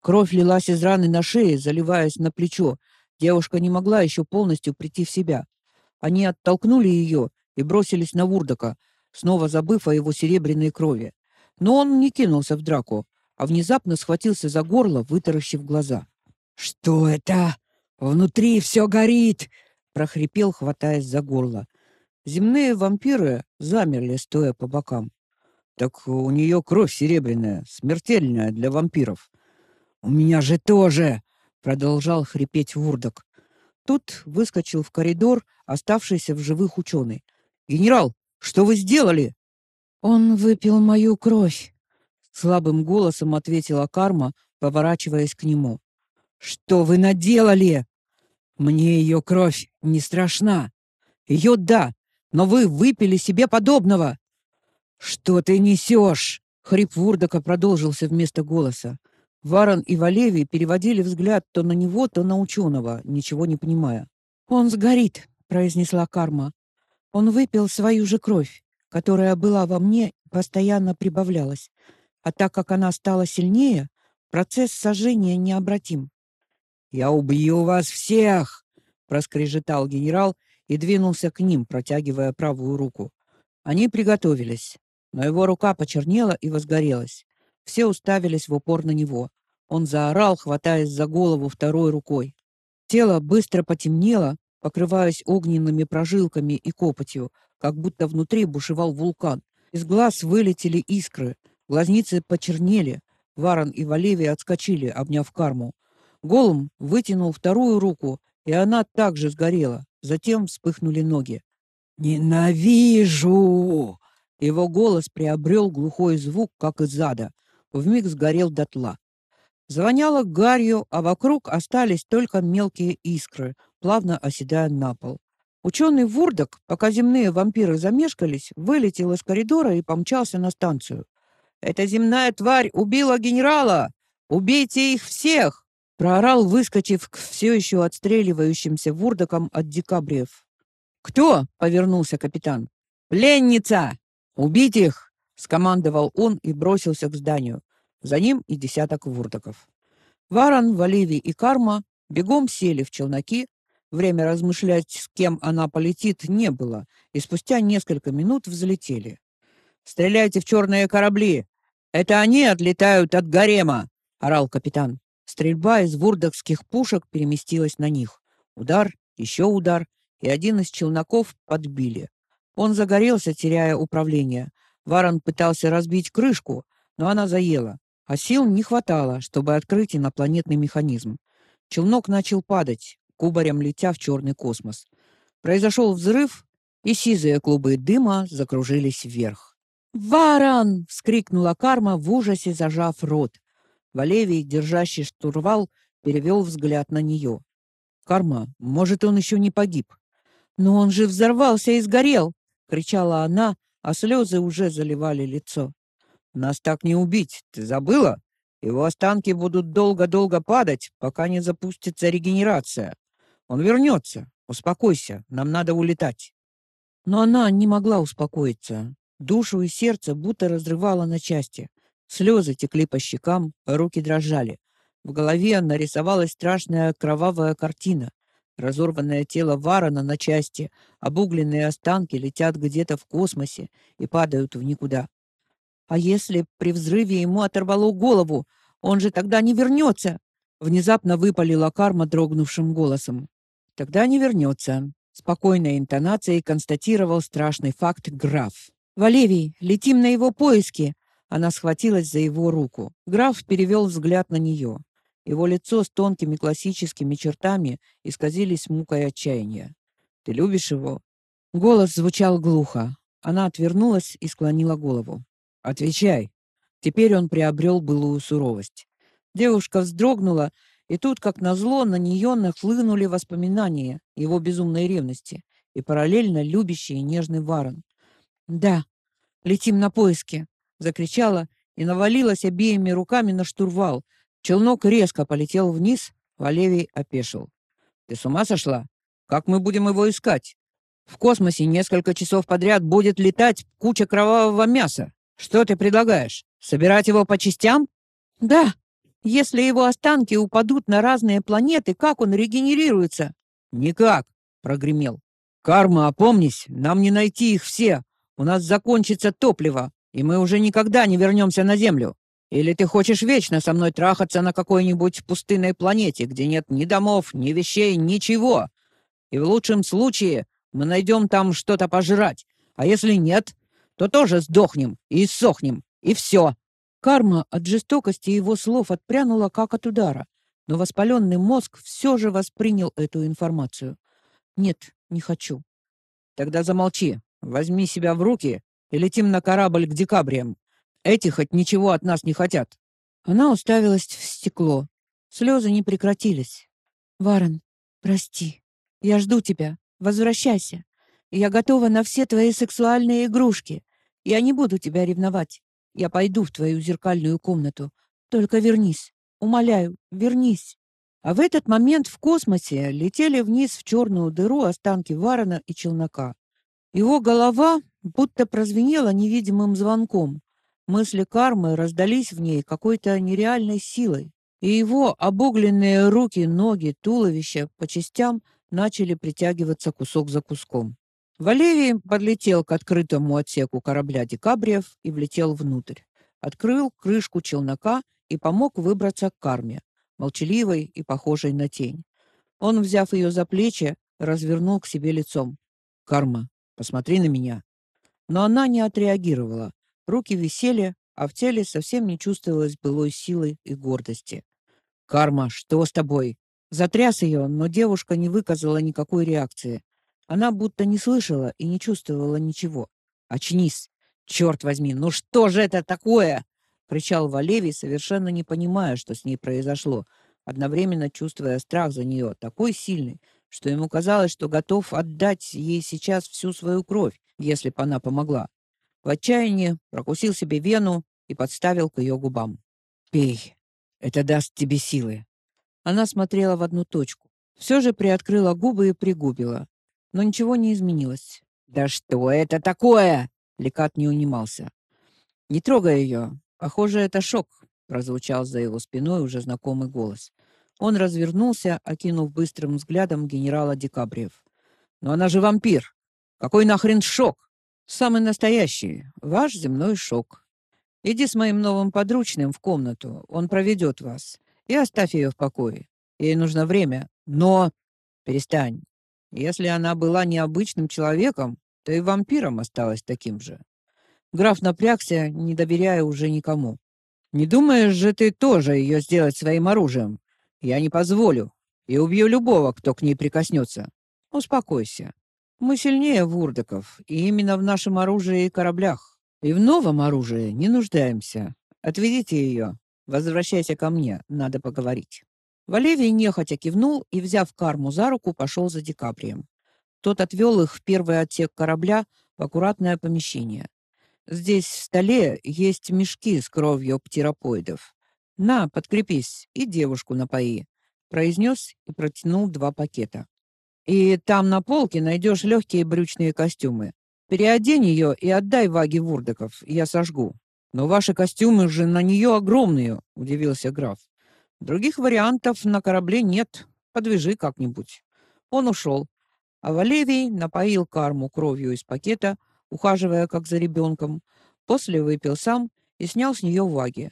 Кровь лилась из раны на шее, заливаясь на плечо, Девушка не могла еще полностью прийти в себя. Они оттолкнули ее и бросились на Вурдака, снова забыв о его серебряной крови. Но он не кинулся в драку, а внезапно схватился за горло, вытаращив глаза. «Что это? Внутри все горит!» — прохрипел, хватаясь за горло. Земные вампиры замерли, стоя по бокам. «Так у нее кровь серебряная, смертельная для вампиров». «У меня же тоже!» продолжал хрипеть Вурдок. Тут выскочил в коридор оставшийся в живых ученый. «Генерал, что вы сделали?» Он выпил мою кровь, слабым голосом ответила Карма, поворачиваясь к нему. Что вы наделали? Мне ее кровь не страшна. Ее да, но вы выпили себе подобного. Что ты несешь? Хрип Вурдака продолжился вместо голоса. Варон и Валевий переводили взгляд то на него, то на ученого, ничего не понимая. «Он сгорит», — произнесла Карма. «Он выпил свою же кровь, которая была во мне постоянно прибавлялась. А так как она стала сильнее, процесс сожжения необратим». «Я убью вас всех!» — проскрежетал генерал и двинулся к ним, протягивая правую руку. Они приготовились, но его рука почернела и возгорелась. Все уставились в упор на него. Он заорал, хватаясь за голову второй рукой. Тело быстро потемнело, покрываясь огненными прожилками и копотью, как будто внутри бушевал вулкан. Из глаз вылетели искры, глазницы почернели. Варон и Валевий отскочили, обняв карму. Голум вытянул вторую руку, и она также сгорела. Затем вспыхнули ноги. «Ненавижу!» Его голос приобрел глухой звук, как из ада. Вмиг сгорел дотла. Звоняло гарью, а вокруг остались только мелкие искры, плавно оседая на пол. Ученый Вурдок, пока земные вампиры замешкались, вылетел из коридора и помчался на станцию. «Эта земная тварь убила генерала! Убейте их всех!» Проорал, выскочив к все еще отстреливающимся Вурдокам от декабриев. «Кто?» — повернулся капитан. «Пленница! Убить их!» — скомандовал он и бросился к зданию. За ним и десяток вурдоков. Варан, Валивий и Карма бегом сели в челноки. Время размышлять, с кем она полетит, не было, и спустя несколько минут взлетели. «Стреляйте в черные корабли! Это они отлетают от гарема!» — орал капитан. Стрельба из вурдокских пушек переместилась на них. Удар, еще удар, и один из челноков подбили. Он загорелся, теряя управление. Варон пытался разбить крышку, но она заела, а сил не хватало, чтобы открыть инопланетный механизм. Челнок начал падать, кубарем летя в черный космос. Произошел взрыв, и сизые клубы дыма закружились вверх. «Варон!» — вскрикнула Карма в ужасе, зажав рот. Валевий, держащий штурвал, перевел взгляд на нее. «Карма, может, он еще не погиб?» «Но он же взорвался и сгорел!» — кричала она, а слезы уже заливали лицо. «Нас так не убить, ты забыла? Его останки будут долго-долго падать, пока не запустится регенерация. Он вернется. Успокойся, нам надо улетать». Но она не могла успокоиться. Душу и сердце будто разрывало на части. Слезы текли по щекам, руки дрожали. В голове нарисовалась страшная кровавая картина. Разорванное тело Варона на части, обугленные останки летят где-то в космосе и падают в никуда. А если при взрыве ему оторвало голову, он же тогда не вернется? Внезапно выпалила карма дрогнувшим голосом. Тогда не вернется. Спокойной интонацией констатировал страшный факт граф. Валевий, летим на его поиски. Она схватилась за его руку. Граф перевел взгляд на нее. Его лицо с тонкими классическими чертами исказились мукой отчаяния. «Ты любишь его?» Голос звучал глухо. Она отвернулась и склонила голову. «Отвечай!» Теперь он приобрел былую суровость. Девушка вздрогнула, и тут, как назло, на нее нахлынули воспоминания его безумной ревности и параллельно любящий и нежный Варон. «Да, летим на поиски!» Закричала и навалилась обеими руками на штурвал. Челнок резко полетел вниз, Валевий опешил. Ты с ума сошла? Как мы будем его искать? В космосе несколько часов подряд будет летать куча кровавого мяса. Что ты предлагаешь? Собирать его по частям? Да. Если его останки упадут на разные планеты, как он регенерируется? Никак, прогремел. Карма, опомнись, нам не найти их все. У нас закончится топливо и мы уже никогда не вернемся на Землю. Или ты хочешь вечно со мной трахаться на какой-нибудь пустынной планете, где нет ни домов, ни вещей, ничего? И в лучшем случае мы найдем там что-то пожрать, а если нет, то тоже сдохнем и иссохнем, и все». Карма от жестокости его слов отпрянула, как от удара, но воспаленный мозг все же воспринял эту информацию. «Нет, не хочу». «Тогда замолчи, возьми себя в руки и летим на корабль к декабриям. Эти хоть ничего от нас не хотят». Она уставилась в стекло. Слезы не прекратились. «Варен, прости. Я жду тебя. Возвращайся. Я готова на все твои сексуальные игрушки. Я не буду тебя ревновать. Я пойду в твою зеркальную комнату. Только вернись. Умоляю, вернись». А в этот момент в космосе летели вниз в черную дыру останки Варена и Челнока. Его голова будто прозвенела невидимым звонком. Мысли кармы раздались в ней какой-то нереальной силой, и его обугленные руки, ноги, туловище по частям начали притягиваться кусок за куском. Валерий подлетел к открытому отсеку корабля Декабриев и влетел внутрь. Открыл крышку челнока и помог выбраться к карме, молчаливой и похожей на тень. Он, взяв ее за плечи, развернул к себе лицом. «Карма, посмотри на меня». Но она не отреагировала. Руки висели, а в теле совсем не чувствовалось былой силы и гордости. «Карма, что с тобой?» Затряс ее, но девушка не выказала никакой реакции. Она будто не слышала и не чувствовала ничего. «Очнись! Черт возьми, ну что же это такое?» — кричал Валевий, совершенно не понимая, что с ней произошло, одновременно чувствуя страх за нее, такой сильный, что ему казалось, что готов отдать ей сейчас всю свою кровь, если бы она помогла. В отчаянии прокусил себе вену и подставил к ее губам. «Пей, это даст тебе силы». Она смотрела в одну точку. Все же приоткрыла губы и пригубила. Но ничего не изменилось. «Да что это такое?» Лекат не унимался. «Не трогай ее. Похоже, это шок», — прозвучал за его спиной уже знакомый голос. Он развернулся, окинув быстрым взглядом генерала Декабриев. «Но она же вампир! Какой нахрен шок?» Самый настоящий, ваш земной шок. Иди с моим новым подручным в комнату, он проведет вас. И оставь ее в покое. Ей нужно время, но... Перестань. Если она была необычным человеком, то и вампиром осталась таким же. Граф напрягся, не доверяя уже никому. «Не думаешь же ты тоже ее сделать своим оружием? Я не позволю. И убью любого, кто к ней прикоснется. Успокойся. Мы сильнее вурдоков, и именно в нашем оружии и кораблях. И в новом оружии не нуждаемся. Отведите ее. Возвращайся ко мне, надо поговорить». Валевий нехотя кивнул и, взяв карму за руку, пошел за Декаприем. Тот отвел их в первый отсек корабля в аккуратное помещение. Здесь в столе есть мешки с кровью птеропоидов. На, подкрепись и девушку напои, произнес и протянул два пакета. И там на полке найдешь легкие брючные костюмы. Переодень ее и отдай Ваге Вурдаков, я сожгу. Но ваши костюмы же на нее огромные, удивился граф. Других вариантов на корабле нет. Подвяжи как-нибудь. Он ушел, а Валевий напоил карму кровью из пакета, ухаживая как за ребенком. После выпил сам и снял с нее ваги.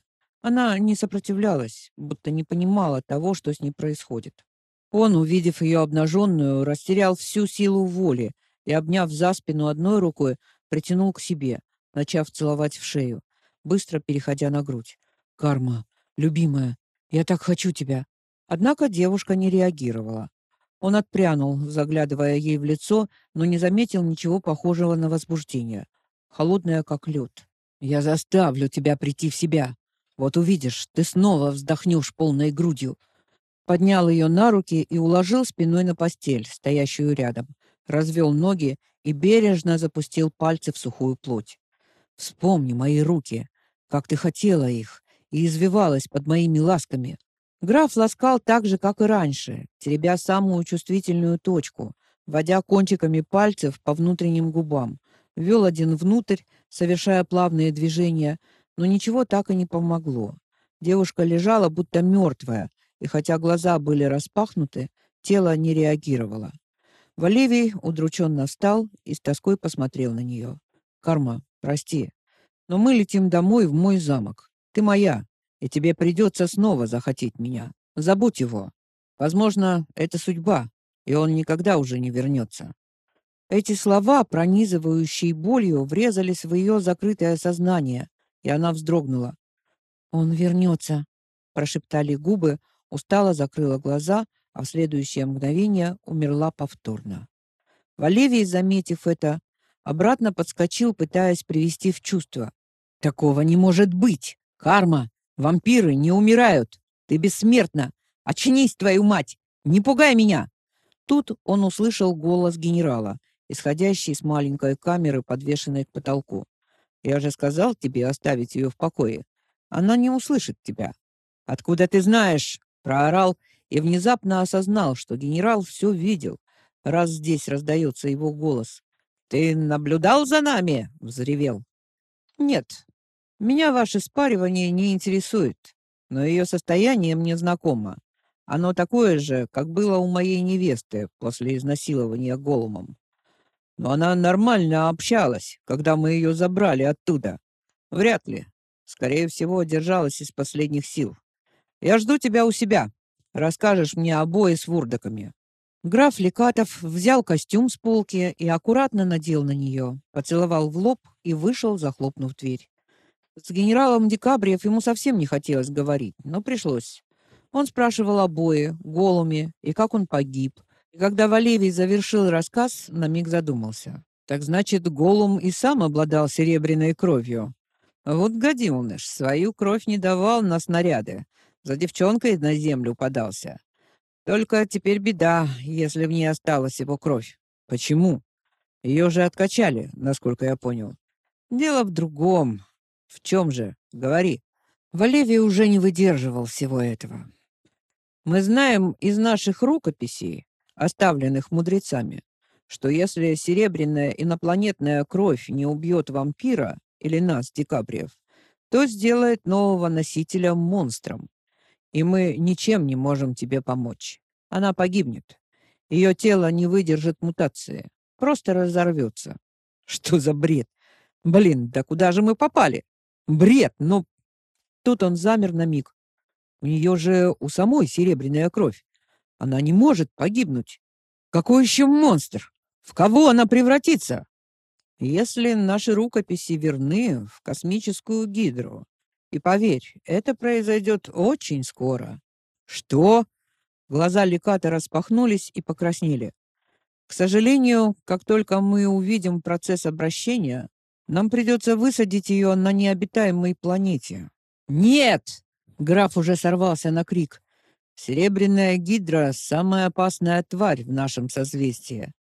Она не сопротивлялась, будто не понимала того, что с ней происходит. Он, увидев ее обнаженную, растерял всю силу воли и, обняв за спину одной рукой, притянул к себе, начав целовать в шею, быстро переходя на грудь. «Карма, любимая, я так хочу тебя!» Однако девушка не реагировала. Он отпрянул, заглядывая ей в лицо, но не заметил ничего похожего на возбуждение. Холодное, как лед. «Я заставлю тебя прийти в себя. Вот увидишь, ты снова вздохнешь полной грудью поднял ее на руки и уложил спиной на постель, стоящую рядом, развел ноги и бережно запустил пальцы в сухую плоть. Вспомни мои руки, как ты хотела их, и извивалась под моими ласками. Граф ласкал так же, как и раньше, теребя самую чувствительную точку, водя кончиками пальцев по внутренним губам, ввел один внутрь, совершая плавные движения, но ничего так и не помогло. Девушка лежала, будто мертвая, и хотя глаза были распахнуты, тело не реагировало. Валевий удрученно встал и с тоской посмотрел на нее. «Карма, прости, но мы летим домой в мой замок. Ты моя, и тебе придется снова захотеть меня. Забудь его. Возможно, это судьба, и он никогда уже не вернется». Эти слова, пронизывающие болью, врезались в ее закрытое сознание, и она вздрогнула. «Он вернется», — прошептали губы, устало закрыла глаза, а в следующее мгновение умерла повторно. Валевий, заметив это, Обратно подскочил, пытаясь привести в чувство. Такого не может быть. Карма, вампиры не умирают. Ты бессмертна. Очнись, твою мать. Не пугай меня. Тут он услышал голос генерала, исходящий с маленькой камеры, подвешенной к потолку. Я же сказал тебе оставить ее в покое. Она не услышит тебя. Откуда ты знаешь? проорал и внезапно осознал, что генерал все видел, раз здесь раздается его голос. Ты наблюдал за нами? взревел. Нет. Меня ваше спаривание не интересует, но ее состояние мне знакомо. Оно такое же, как было у моей невесты после изнасилования голумом. Но она нормально общалась, когда мы ее забрали оттуда. Вряд ли. Скорее всего, держалась из последних сил. Я жду тебя у себя. Расскажешь мне обои с вурдоками. Граф Лекатов взял костюм с полки и аккуратно надел на нее, поцеловал в лоб и вышел, захлопнув дверь. С генералом Декабриев ему совсем не хотелось говорить, но пришлось. Он спрашивал обои, голуми и как он погиб. Когда Валевий завершил рассказ, на миг задумался. Так значит, Голум и сам обладал серебряной кровью. Вот гаденыш, свою кровь не давал на снаряды. За девчонкой на землю подался. Только теперь беда, если в ней осталась его кровь. Почему? Ее же откачали, насколько я понял. Дело в другом. В чем же? Говори. Валевий уже не выдерживал всего этого. Мы знаем из наших рукописей, оставленных мудрецами, что если серебряная инопланетная кровь не убьет вампира или нас, декабриев, то сделает нового носителя монстром и мы ничем не можем тебе помочь. Она погибнет. Ее тело не выдержит мутации, просто разорвется. Что за бред? Блин, да куда же мы попали? Бред, ну... Тут он замер на миг. У нее же у самой серебряная кровь. Она не может погибнуть. Какой еще монстр? В кого она превратится? Если наши рукописи верны, в космическую гидру. И поверь, это произойдет очень скоро. Что? Глаза Леката распахнулись и покраснели. К сожалению, как только мы увидим процесс обращения, нам придется высадить ее на необитаемой планете. Нет! Граф уже сорвался на крик. Серебряная гидра самая опасная тварь в нашем созвездии.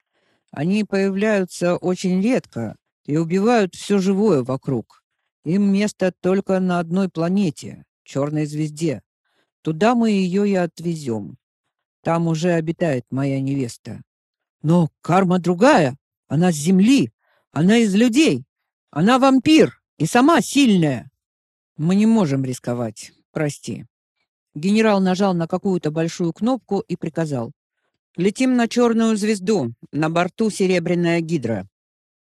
Они появляются очень редко и убивают все живое вокруг. Им место только на одной планете, черной звезде. Туда мы ее и отвезем. Там уже обитает моя невеста. Но карма другая. Она с земли. Она из людей. Она вампир и сама сильная. Мы не можем рисковать. Прости. Генерал нажал на какую-то большую кнопку и приказал: "Летим на черную звезду. На борту серебряная гидра.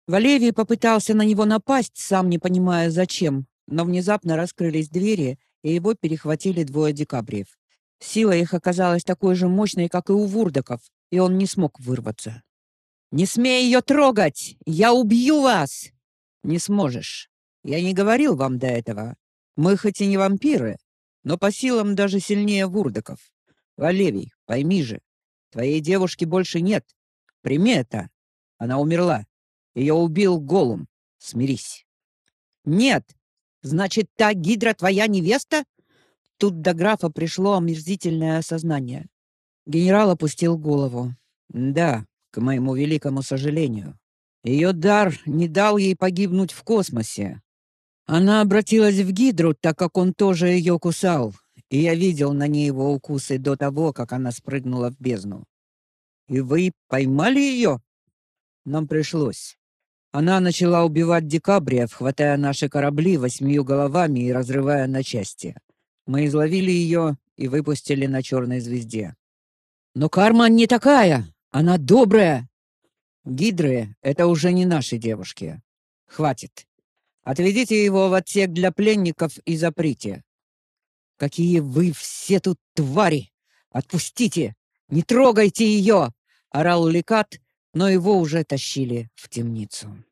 Валевий попытался на него напасть, сам не понимая зачем, но внезапно раскрылись двери, и его перехватили двое декабриев. Сила их оказалась такой же мощной, как и у вурдоков, и он не смог вырваться. «Не смей ее трогать! Я убью вас!» «Не сможешь. Я не говорил вам до этого. Мы хоть и не вампиры, но по силам даже сильнее вурдоков. Валевий, пойми же, твоей девушки больше нет. Прими это. Она умерла. Ее убил Голум. Смирись. Нет. Значит, та гидра твоя невеста? Тут до графа пришло омерзительное осознание. Генерал опустил голову. Да, к моему великому сожалению. Ее дар не дал ей погибнуть в космосе. Она обратилась в гидру, так как он тоже ее кусал, и я видел на ней его укусы до того, как она спрыгнула в бездну. И вы поймали ее? Нам пришлось. Она начала убивать декабриев, хватая наши корабли восьмию головами и разрывая на части. Мы изловили ее и выпустили на черной звезде. Но карма не такая, она добрая. Гидры — это уже не наши девушки. Хватит. Отведите его в отсек для пленников и заприте. Какие вы все тут твари! Отпустите! Не трогайте ее! орал Лекат, но его уже тащили в темницу.